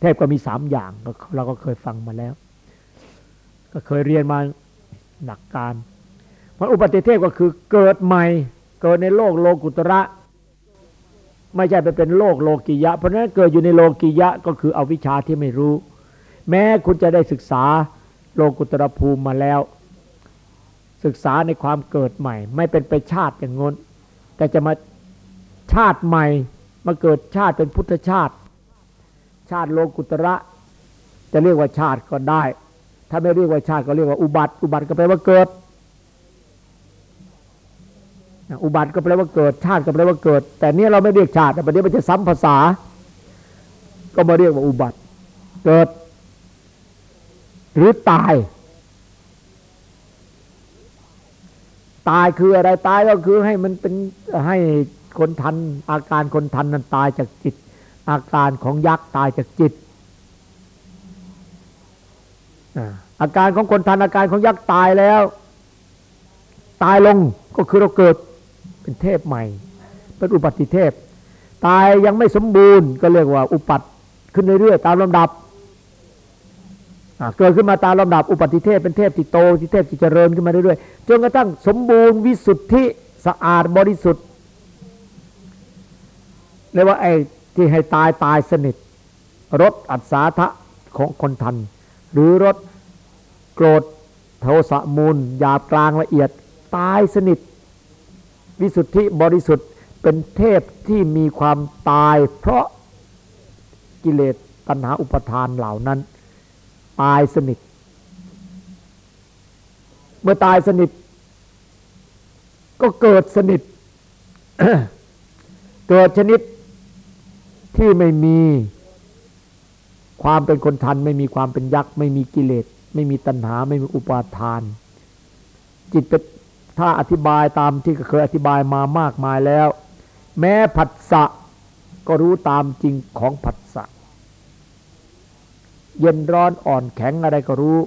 เทพก็มีสามอย่างเราก็เคยฟังมาแล้ว ก็เคยเรียนมาหลักการเพราะอุปติเทพก็คือเกิดใหม่เกิดในโลกโลกุตระ ไม่ใช่ไปเป็นโลกโลกิยะ เพราะนั้นเกิดอยู่ในโลกิยะก็คือเอาวิชาที่ไม่รู้ แม้คุณจะได้ศึกษาโลกุตรภูมิมาแล้ว ศึกษาในความเกิดใหม่ ไม่เป็นไปชาติอย่างงนแต่จะมา ชาติใหม่มาเกิดชาติเป็นพุทธชาติ ชาติโลกุตระจะเรียกว่าชาติก็ได้ ถ้าไม่เรียกว่าชาติก็เรียกว่าอุบัติ อุบัติก็แปลว่าเกิด อุบัติก็แปลว่าเกิด ชาติก็แปลว่าเกิด แต่เนี้ยเราไม่เรียกชาติแต่ประเดี๋ยวมันจะซ้ำภาษา ก็มาเรียกว่าอุบัติ เกิด หรือตาย ตายคืออะไร ตายก็คือให้มันเป็นให้ คนทัน อาการคนทันนั้นตายจากจิต อาการของยักษ์ตายจากจิตอาการของคนทันอาการของยักษ์ตายแล้ว ตายลงก็คือเราเกิดเป็นเทพใหม่ เป็นอุปัติเทพ ตายยังไม่สมบูรณ์ก็เรียกว่า อุปัตขึ้นเรื่อยๆตามลำดับเกิดขึ้นมาตามลำดับอุปัติเทพเป็นเทพที่โตที่เทพที่เจริญขึ้นมาเรื่อยๆจนกระทั่งสมบูรณ์วิสุทธิสะอาดบริสุทธิ์ เรียกว่าไอ้ที่ให้ตายตายสนิทรถอัศาทะของคนทัน หรือรถโกรธโทสะมูลหยาบกลางละเอียดตายสนิท วิสุทธิบริสุทธิ์เป็นเทพที่มีความตายเพราะกิเลสตัณหาอุปทานเหล่านั้น ตายสนิท เมื่อตายสนิท ก็เกิดสนิท เกิดชนิด ที่ไม่มีความเป็นคนทัน ไม่มีความเป็นยักษ์ ไม่มีกิเลส ไม่มีตัณหา ไม่มีอุปาทาน จิตเป็นถ้าอธิบายตามที่เคยอธิบายมามากมายแล้ว แม้ผัสสะก็รู้ตามจริงของผัสสะเย็นร้อนอ่อนแข็งอะไรก็รู้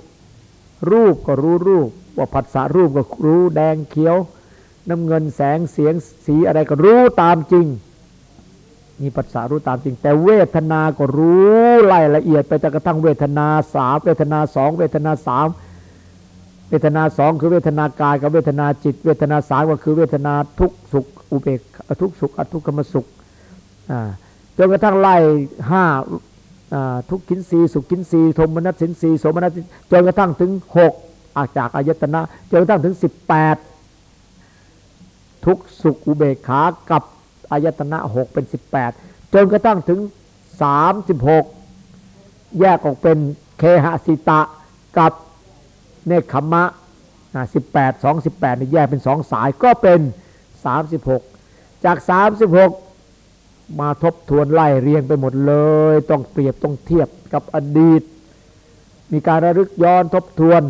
รูปก็รู้รูป ว่าผัสสะรูปก็รู้แดงเขียว น้ำเงินแสงเสียงสีอะไรก็รู้ตามจริง มีผัสสะรู้ตามจริง แต่เวทนาก็รู้รายละเอียดไปจนกระทั่งเวทนาสามเวทนาสองเวทนาสามเวทนาสองคือเวทนากายกับเวทนาจิต เวทนาสามก็คือเวทนาทุกสุขอุเบกทุกสุขอทุกขมสุขจนกระทั่งไล่ห้าทุกขินสีสุขขินสีโทมนัสสินสีโสมนัสจนกระทั่งถึงหกอาจากอายตนะจนกระทั่งถึงสิบแปดทุกสุขอุเบกขากับ อายตนะหกเป็นสิบแปดจนกระทั่งถึงสามสิบหกแยกออกเป็นเคหสิตะกับเนคขมะสิบแปดสองสิบแปดนี่แยกเป็นสองสายก็เป็นสามสิบหกจากสามสิบหกมาทบทวนไล่เรียงไปหมดเลย ต้องเปรียบต้องเทียบกับอดีต มีการระลึกย้อนทบทวน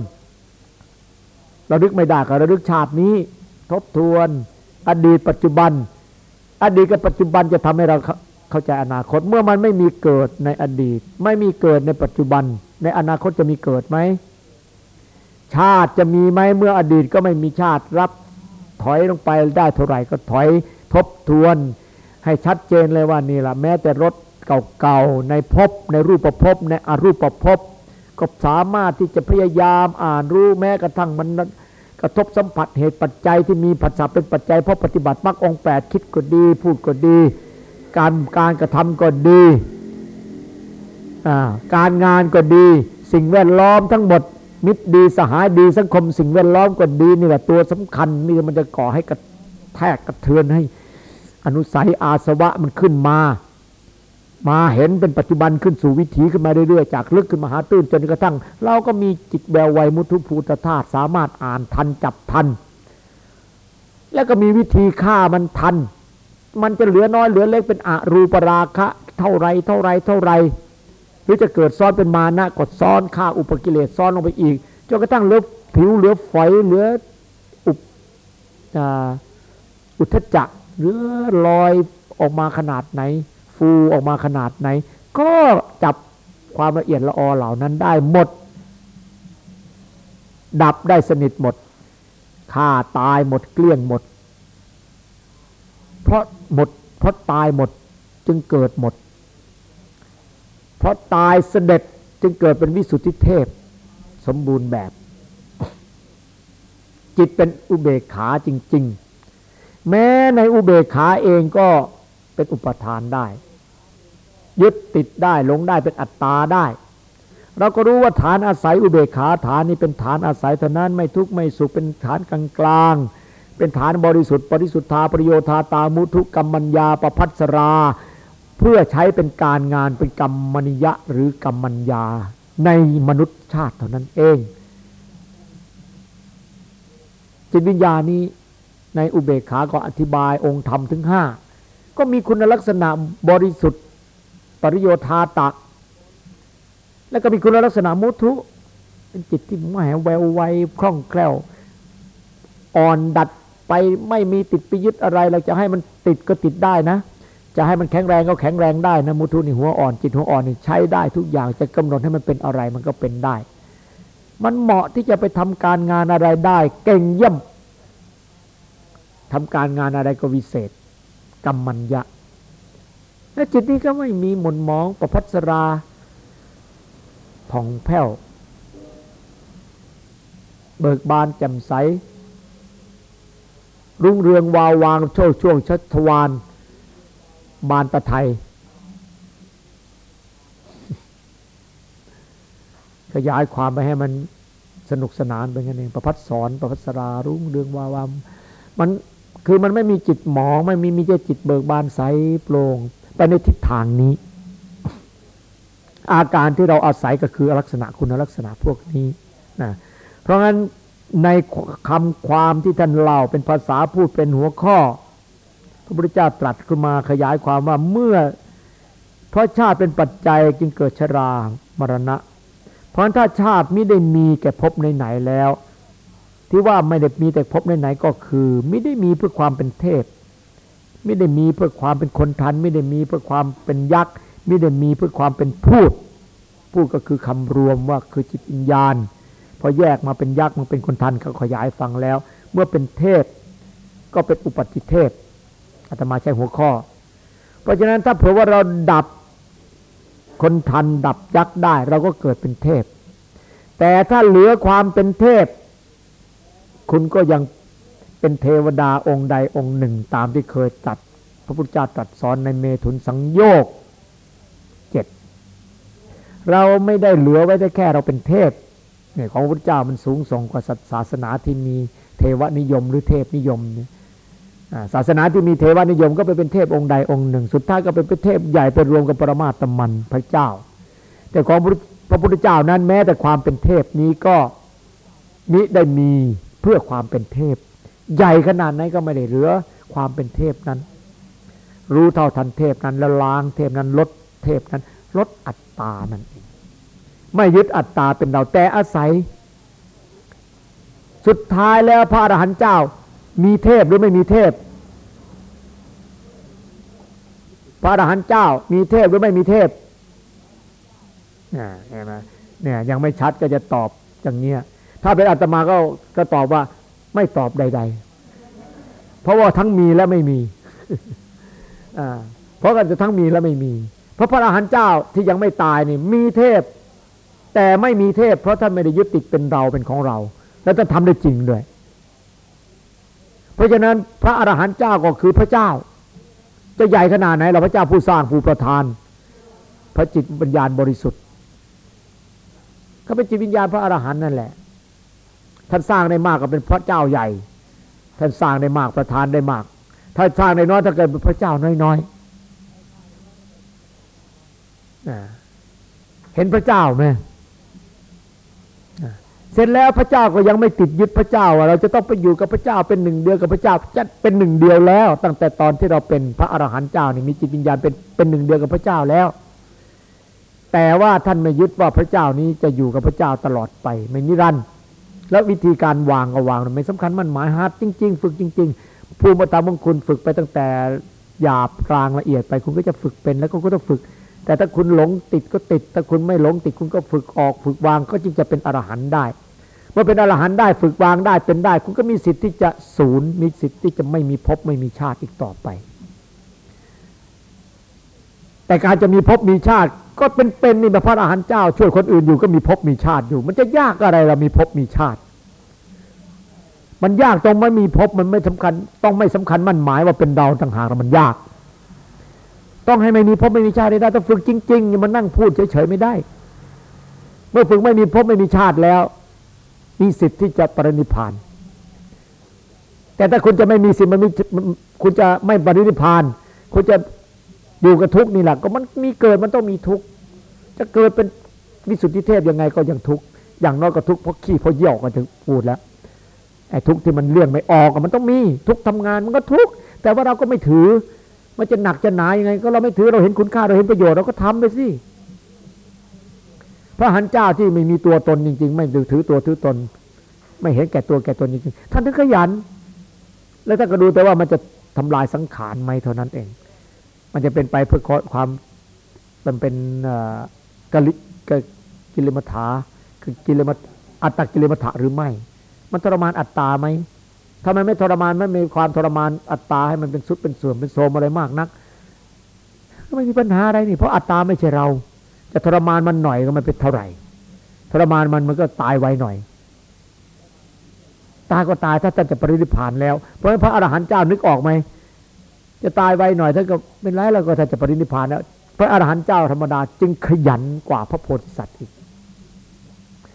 ระลึกไม่ได้ก็ระลึกชาตินี้ ทบทวนอดีตปัจจุบัน อดีตกับปัจจุบันจะทำให้เราเข้าใจอนาคต เมื่อมันไม่มีเกิดในอดีต ไม่มีเกิดในปัจจุบัน ในอนาคตจะมีเกิดไหมชาติจะมีไหมเมื่ออดีตก็ไม่มีชาติรับถอยลงไปได้เท่าไหร่ก็ถอยทบทวน ให้ชัดเจนเลยว่านี่แหละแม้แต่รถเก่าๆในภพในรูปภพในอรูปภพก็สามารถที่จะพยายามอ่านรู้แม้กระทั่งมัน กระทบสัมผัสเหตุปัจจัยที่มีผัสสะเป็นปัจจัยเพราะปฏิบัติมรรคองแปดคิดก็ดี พูดก็ดี การการกระทำก็ดี การงานก็ดี สิ่งแวดล้อมทั้งหมด มิตรดีสหายดีสังคม สิ่งแวดล้อมก็ดีนี่แหละตัวสำคัญนี่มันจะก่อให้กระแทกกระเทือนให้อนุสัยอาสวะมันขึ้นมา มาเห็นเป็นปัจจุบันขึ้นสู่วิถีขึ้นมาเรื่อยๆจากลึกขึ้นมาหาตื้นจนกระทั่ง เราก็มีจิตแววไวมุทุภูตธาตุสามารถอ่านทันจับทัน แล้วก็มีวิธีฆ่ามันทัน มันจะเหลือน้อยเหลือเล็กเป็นอรูปราคะ เท่าไรเท่าไรเท่าไรหรือจะเกิดซ้อนเป็นมานะกดซ้อนฆ่าอุปกิเลสซ้อนลงไปอีกจนกระทั่งเหลือผิวเหลือฝอยเหลืออุปอุทจักเหลือลอยออกมาขนาดไหน ฟูออกมาขนาดไหน ก็จับความละเอียดละออเหล่านั้นได้หมด ดับได้สนิทหมดฆ่าตายหมดเกลี้ยงหมด เพราะหมด เพราะตายหมดจึงเกิดหมด เพราะตายเสด็จจึงเกิดเป็นวิสุทธิเทพ สมบูรณ์แบบ จิตเป็นอุเบกขาจริง ๆ แม้ในอุเบกขาเองก็เป็นอุปทานได้ ยึดติดได้หลงได้เป็นอัตตาได้ เราก็รู้ว่าฐานอาศัยอุเบกขาฐานนี้เป็นฐานอาศัยเท่านั้นไม่ทุกข์ไม่สุขเป็นฐานกลางกลางเป็นฐานบริสุทธิ์บริสุทธาประโยชน์ตามุทุกรรมัญญาประพัสรา เพื่อใช้เป็นการงานเป็นกรรมนิยะหรือกรรมัญญาในมนุษย์ชาติเท่านั้นเองจิตวิญญาณนี้ในอุเบกขาก็อธิบายองค์ธรรมถึงห้าก็มีคุณลักษณะบริสุทธิ์ ปริโยธาตะ แล้วก็มีคุณลักษณะมุทุเป็นจิตที่แหมแววไวคล่องแคล่ว อ่อนดัดไปไม่มีติดไปยึดอะไร เราจะให้มันติดก็ติดได้นะ จะให้มันแข็งแรงก็แข็งแรงได้นะมุทุนี่หัวอ่อนจิตหัวอ่อนนี่ใช้ได้ทุกอย่างจะกำหนดให้มันเป็นอะไรมันก็เป็นได้ มันเหมาะที่จะไปทำการงานอะไรได้ เก่งเยี่ยมทำการงานอะไรก็วิเศษกรรมัญญะ และจิตนี้ก็ไม่มีหม่นมองประพัสราผ่องแผ้ว เบิกบานแจ่มใส รุ่งเรืองวาววางโชวช่วงชัชวาน บานตะไทย ขยายความไปให้มันสนุกสนานเป็นกันเองประพัดสอนประพัสรารุ่งเรืองวาวามมันคือมันไม่มีจิตหมองไม่มีมีแค่จิตเบิกบานใสโปร่ง ไปในทิศทางนี้ อาการที่เราอาศัยก็คือลักษณะคุณลักษณะพวกนี้นะเพราะงั้นในคำความที่ท่านเล่าเป็นภาษาพูดเป็นหัวข้อ พระพุทธเจ้าตรัสขึ้นมาขยายความว่าเมื่อ เพราะชาติเป็นปัจจัยจึงเกิดชรามรณะ เพราะถ้าชาติไม่ได้มีแก่พบในไหนแล้ว ที่ว่าไม่ได้มีแต่พบในไหนก็คือ ไม่ได้มีเพื่อความเป็นเทพ ไม่ได้มีเพื่อความเป็นคนทัน ไม่ได้มีเพื่อความเป็นยักษ์ไม่ได้มีเพื่อความเป็นพูด พูดก็คือคำรวมว่าคือจิตวิญญาณ พอแยกมาเป็นยักษ์มันเป็นคนทันก็ขยายฟังแล้ว เมื่อเป็นเทพก็เป็นอุปติเทพอาตมาใช้หัวข้อ เพราะฉะนั้นถ้าเผื่อว่าเราดับคนทันดับยักษ์ได้ เราก็เกิดเป็นเทพ แต่ถ้าเหลือความเป็นเทพ คุณก็ยัง เป็นเทวดาองค์ใดองค์หนึ่งตามที่เคยตัด พระพุทธเจ้าตรัสสอนในเมถุนสังโยกเจ็ดเราไม่ได้เหลือไว้ได้แค่เราเป็นเทพเนี่ยของพระพุทธเจ้ามันสูงส่งกว่าศาสนาที่มีเทวนิยมหรือเทพนิยมเนี่ยศาสนาที่มีเทวนิยมก็ไปเป็นเทพองค์ใดองค์หนึ่ง สุดท้ายก็เป็นเทพใหญ่ไปรวมกับปรมาตมันพระเจ้า แต่ของพระพุทธเจ้านั้นแม้แต่ความเป็นเทพนี้ก็มิได้มีเพื่อความเป็นเทพ ใหญ่ขนาดไหนก็ไม่ได้เหลือ ความเป็นเทพนั้น รู้เท่าทันเทพนั้นล้วล้างเทพนั้นลดเทพนั้นลดอัตตานั่นเองไม่ยึดอัตตาเป็นเราแต่อาศัย สุดท้ายแล้วพระอรหันต์เจ้า มีเทพหรือไม่มีเทพ พระอรหันต์เจ้า มีเทพหรือไม่มีเทพเนี่ยนไหมเนี่ยยังไม่ชัดก็จะตอบอย่างเงี้ยถ้าเป็นอาตมาก็ก็ตอบว่า ไม่ตอบใด ๆ เพราะว่าทั้งมีและไม่มีเพราะกันจะทั้งมีและไม่มีเพราะพระอรหันต์เจ้าที่ยังไม่ตายนี่มีเทพ แต่ไม่มีเทพ เพราะท่านไม่ได้ยึดติดเป็นเราเป็นของเรา แล้วท่านทำได้จริงด้วย เพราะฉะนั้นพระอรหันต์เจ้าก็คือพระเจ้า จะใหญ่ขนาดไหนเราพระเจ้าผู้สร้างผู้ประทาน พระจิตวิญญาณบริสุทธิ์เขาเป็นจิตวิญญาณพระอรหันต์นั่นแหละ ท่านสร้างได้มากก็เป็นพระเจ้าใหญ่ ท่านสร้างได้มากประทานได้มาก ถ้าสร้างได้น้อยถ้าเกิดเป็นพระเจ้าน้อยๆเห็นพระเจ้าไหมเสร็จแล้วพระเจ้าก็ยังไม่ติดยึดพระเจ้าเราจะต้องไปอยู่กับพระเจ้าเป็นหนึ่งเดียวกับพระเจ้าจะเป็นหนึ่งเดียวแล้ว ตั้งแต่ตอนที่เราเป็นพระอรหันต์เจ้านี่มีจิตวิญญาณเป็นเป็นหนึ่งเดียวกับพระเจ้าแล้ว แต่ว่าท่านไม่ยึดว่าพระเจ้านี้จะอยู่กับพระเจ้าตลอดไปไม่นิรันดร์ แล้ววิธีการวางก็วางไม่สำคัญมั่นหมาย หัดจริง ๆ ฝึกจริง ๆ ภูมิธรรมของคุณฝึกไปตั้งแต่หยาบกลางละเอียดไปคุณก็จะฝึกเป็นแล้วก็ต้องฝึก แต่ถ้าคุณหลงติดก็ติด ถ้าคุณไม่หลงติดคุณก็ฝึกออกฝึกวางก็จึงจะเป็นอรหันต์ได้เมื่อเป็นอรหันต์ได้ฝึกวางได้เป็นได้ คุณก็มีสิทธิ์ที่จะศูนย์มีสิทธิ์ที่จะไม่มีภพไม่มีชาติอีกต่อไป แต่การจะมีภพมีชาติ ก็เป็นเป็นนี่แบบพระอรหันต์เจ้า ช่วยคนอื่นอยู่ก็มีภพมีชาติอยู่ มันจะยากอะไรเรามีภพมีชาติ มันยากตรงไม่มีภพมันไม่สำคัญ ต้องไม่สำคัญมั่นหมายว่าเป็นดาวต่างหากมันยาก ต้องให้ไม่มีภพไม่มีชาติได้ต้องฝึกจริงๆอย่ามานั่งพูดเฉยๆไม่ได้ เมื่อฝึกไม่มีภพไม่มีชาติแล้ว มีสิทธิ์ที่จะปรินิพาน แต่ถ้าคุณจะไม่มีสิทธิ์มันมีคุณจะไม่ปรินิพานคุณจะ อยู่กับทุกนี่แหละก็มันมีเกิดมันต้องมีทุกจะเกิดเป็นวิสุทธิเทพยังไงก็ยังทุกอย่างน้อยก็ทุกเพราะขี้เพราะเยี่ยวกันถึงพูดแล้วไอ้ทุกที่มันเลี่ยงไม่ออกมันต้องมีทุกทำงานมันก็ทุกแต่ว่าเราก็ไม่ถือ มันจะหนักจะหนายังไง ก็เราไม่ถือเราเห็นคุณค่าเราเห็นประโยชน์เราก็ทำไปสิพระหันเจ้าที่ไม่มีตัวตนจริง ๆ ไม่ถือตัวถือตน ไม่เห็นแก่ตัวแก่ตนจริงๆท่านถึงขยัน แล้วท่านก็ดูแต่ว่ามันจะทำลายสังขารไหมเท่านั้นเอง มันจะเป็นไปเพื่อความมันเป็นกลิกิเลมัฐาคือกิเลมัอัตตกิเลมัฐาหรือไม่ มันทรมานอัตตาไหมทำไมไม่ทรมานไม่มีความทรมานอัตตาให้มันเป็นสุดเป็นส่วนเป็นโสมอะไรมากนักก็ไม่มีปัญหาอะไรนี่เพราะอัตตาไม่ใช่เรา จะทรมานมันหน่อยก็มันเป็นเท่าไหร่ทรมานมันมันก็ตายไวหน่อย ตายก็ตายถ้าท่านจะปรินิพานแล้ว เพราะพระอรหันต์เจ้านึกออกไหม จะตายไวหน่อยถ้าก็เป็นไรแล้วก็ท่านจะปรินิพานแล้วพระอรหันต์เจ้าธรรมดาจึงขยันกว่าพระโพธิสัตว์อีก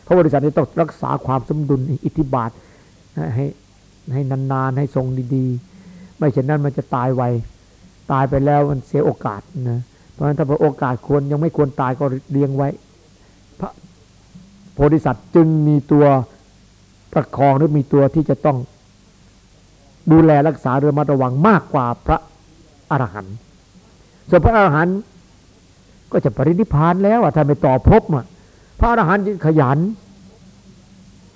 พระโพธิสัตว์นี่ต้องรักษาความสมดุลอิทธิบาทให้ให้นานๆให้ทรงดีๆ ไม่เช่นนั้นมันจะตายไวตายไปแล้วมันเสียโอกาสนะเพราะฉะนั้นถ้าโอกาสควรยังไม่ควรตายก็เลี้ยงไว้ พระโพธิสัตว์จึงมีตัวประคองหรือมีตัวที่จะต้องดูแลรักษาเรือมาระวังมากกว่าพระ อรหันต์ส่วนพระอรหันต์ก็จะปรินิพานแล้วอะถ้าไม่ต่อพบอะพระอรหันต์ขยัน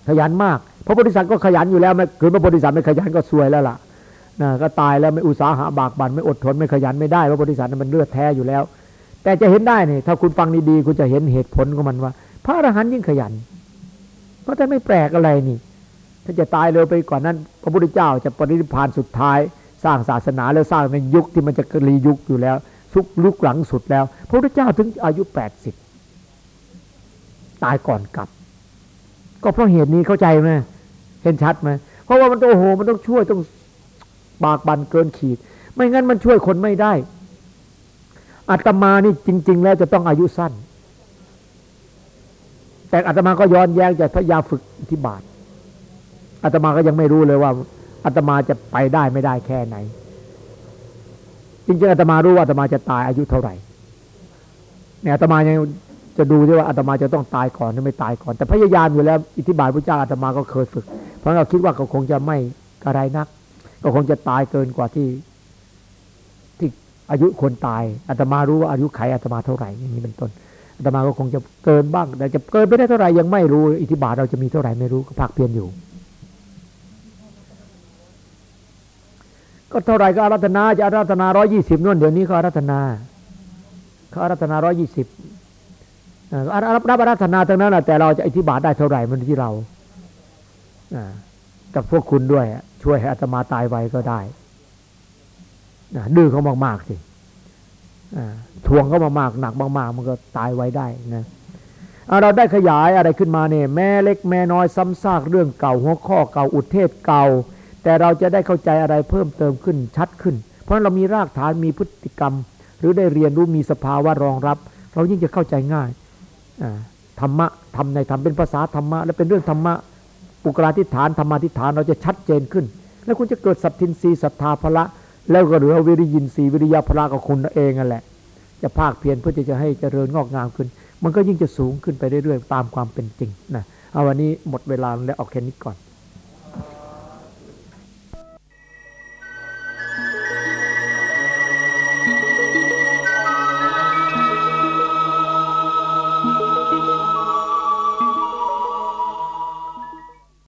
ขยันมากพระโพธิสัตว์ก็ขยันอยู่แล้วไม่คือพระโพธิสัตว์ไม่ขยันก็ซวยแล้วล่ะนะก็ตายแล้วไม่อุตสาหะบากบั่นไม่อดทนไม่ขยันไม่ได้พระโพธิสัตว์มันเลือดแท้อยู่แล้ว แต่จะเห็นได้นี่ถ้าคุณฟังดีๆคุณจะเห็นเหตุผลของมันว่า พระอรหันต์ยิ่งขยัน เพราะท่านไม่แปลกอะไรนี่ ถ้าจะตายเร็วไปกว่านั้น พระพุทธเจ้าจะปรินิพานสุดท้าย สร้างศาสนาแล้วสร้างในยุคที่มันจะรียุคอยู่แล้วชุกลุกหลังสุดแล้ว พระพุทธเจ้าถึงอายุแปดสิบตายก่อนกลับ ก็เพราะเหตุนี้เข้าใจไหมเห็นชัดไหมเพราะว่ามันโอ้โห มันต้องช่วยต้องบากบันเกินขีด ไม่งั้นมันช่วยคนไม่ได้อาตมานี่จริง ๆ แล้วจะต้องอายุสั้น แต่อาตมาก็ย้อนแย้งจะพยายามฝึกที่บาทอาตมาก็ยังไม่รู้เลยว่า อาตมาจะไปได้ไม่ได้แค่ไหน จริงๆอาตมารู้ว่าอาตมาจะตายอายุเท่าไหร่เนี่ยอาตมายังจะดูด้วยว่าอาตมาจะต้องตายก่อนหรือไม่ตายก่อน แต่พยายามอยู่แล้วอิทธิบาทพระเจ้าอาตมาก็เคยฝึก เพราะเราคิดว่าเขาคงจะไม่กระไรนัก ก็คงจะตายเกินกว่าที่ ที่อายุคนตายอาตมารู้ว่าอายุไขอาตมาเท่าไหร่อย่างนี้เป็นต้นอาตมาก็คงจะเกินบ้าง แต่จะเกินไปได้เท่าไหร่ยังไม่รู้อิทธิบาทเราจะมีเท่าไหร่ไม่รู้ก็พักเพียนอยู่ ก็เท่าไรก็อารัธนาจะอารัธนาร้อยี่สิบนู่นเดี๋ยวนี้เขาอารัธนาเขาอารัธนาร้อยี่สิบรับรับอารัธนาทั้งนั้นแต่เราจะอธิบาทได้เท่าไหร่มันที่เรากับพวกคุณด้วย ช่วยให้อาตมาตายไวก็ได้ดื้อเขามากๆสิทวงเขามากๆหนักมากๆมันก็ตายไว้ได้นะเราได้ขยายอะไรขึ้นมาเนี่ยแม่เล็กแม่น้อยซ้ำซากเรื่องเก่าหัวข้อเก่าอุเทศเก่า แต่เราจะได้เข้าใจอะไรเพิ่มเติมขึ้นชัดขึ้น เพราะเรามีรากฐานมีพฤติกรรม หรือได้เรียนรู้มีสภาวะรองรับ เรายิ่งจะเข้าใจง่ายธรรมะทำในธรรมเป็นภาษาธรรมะ และเป็นเรื่องธรรมะอุกราธิฐานธรรมาธิฐานเราจะชัดเจนขึ้น แล้วคุณจะเกิดสัตทินรีศรัทธาพละ แล้วก็เหลือวิริยินรีวิริยาพละกับคุณเองนั่นแหละ จะภาคเพียรเพื่อจะให้เจริญงอกงามขึ้น มันก็ยิ่งจะสูงขึ้นไปเรื่อยๆตามความเป็นจริงนะเอาวันนี้หมดเวลาแล้วเอาแค่นี้ก่อน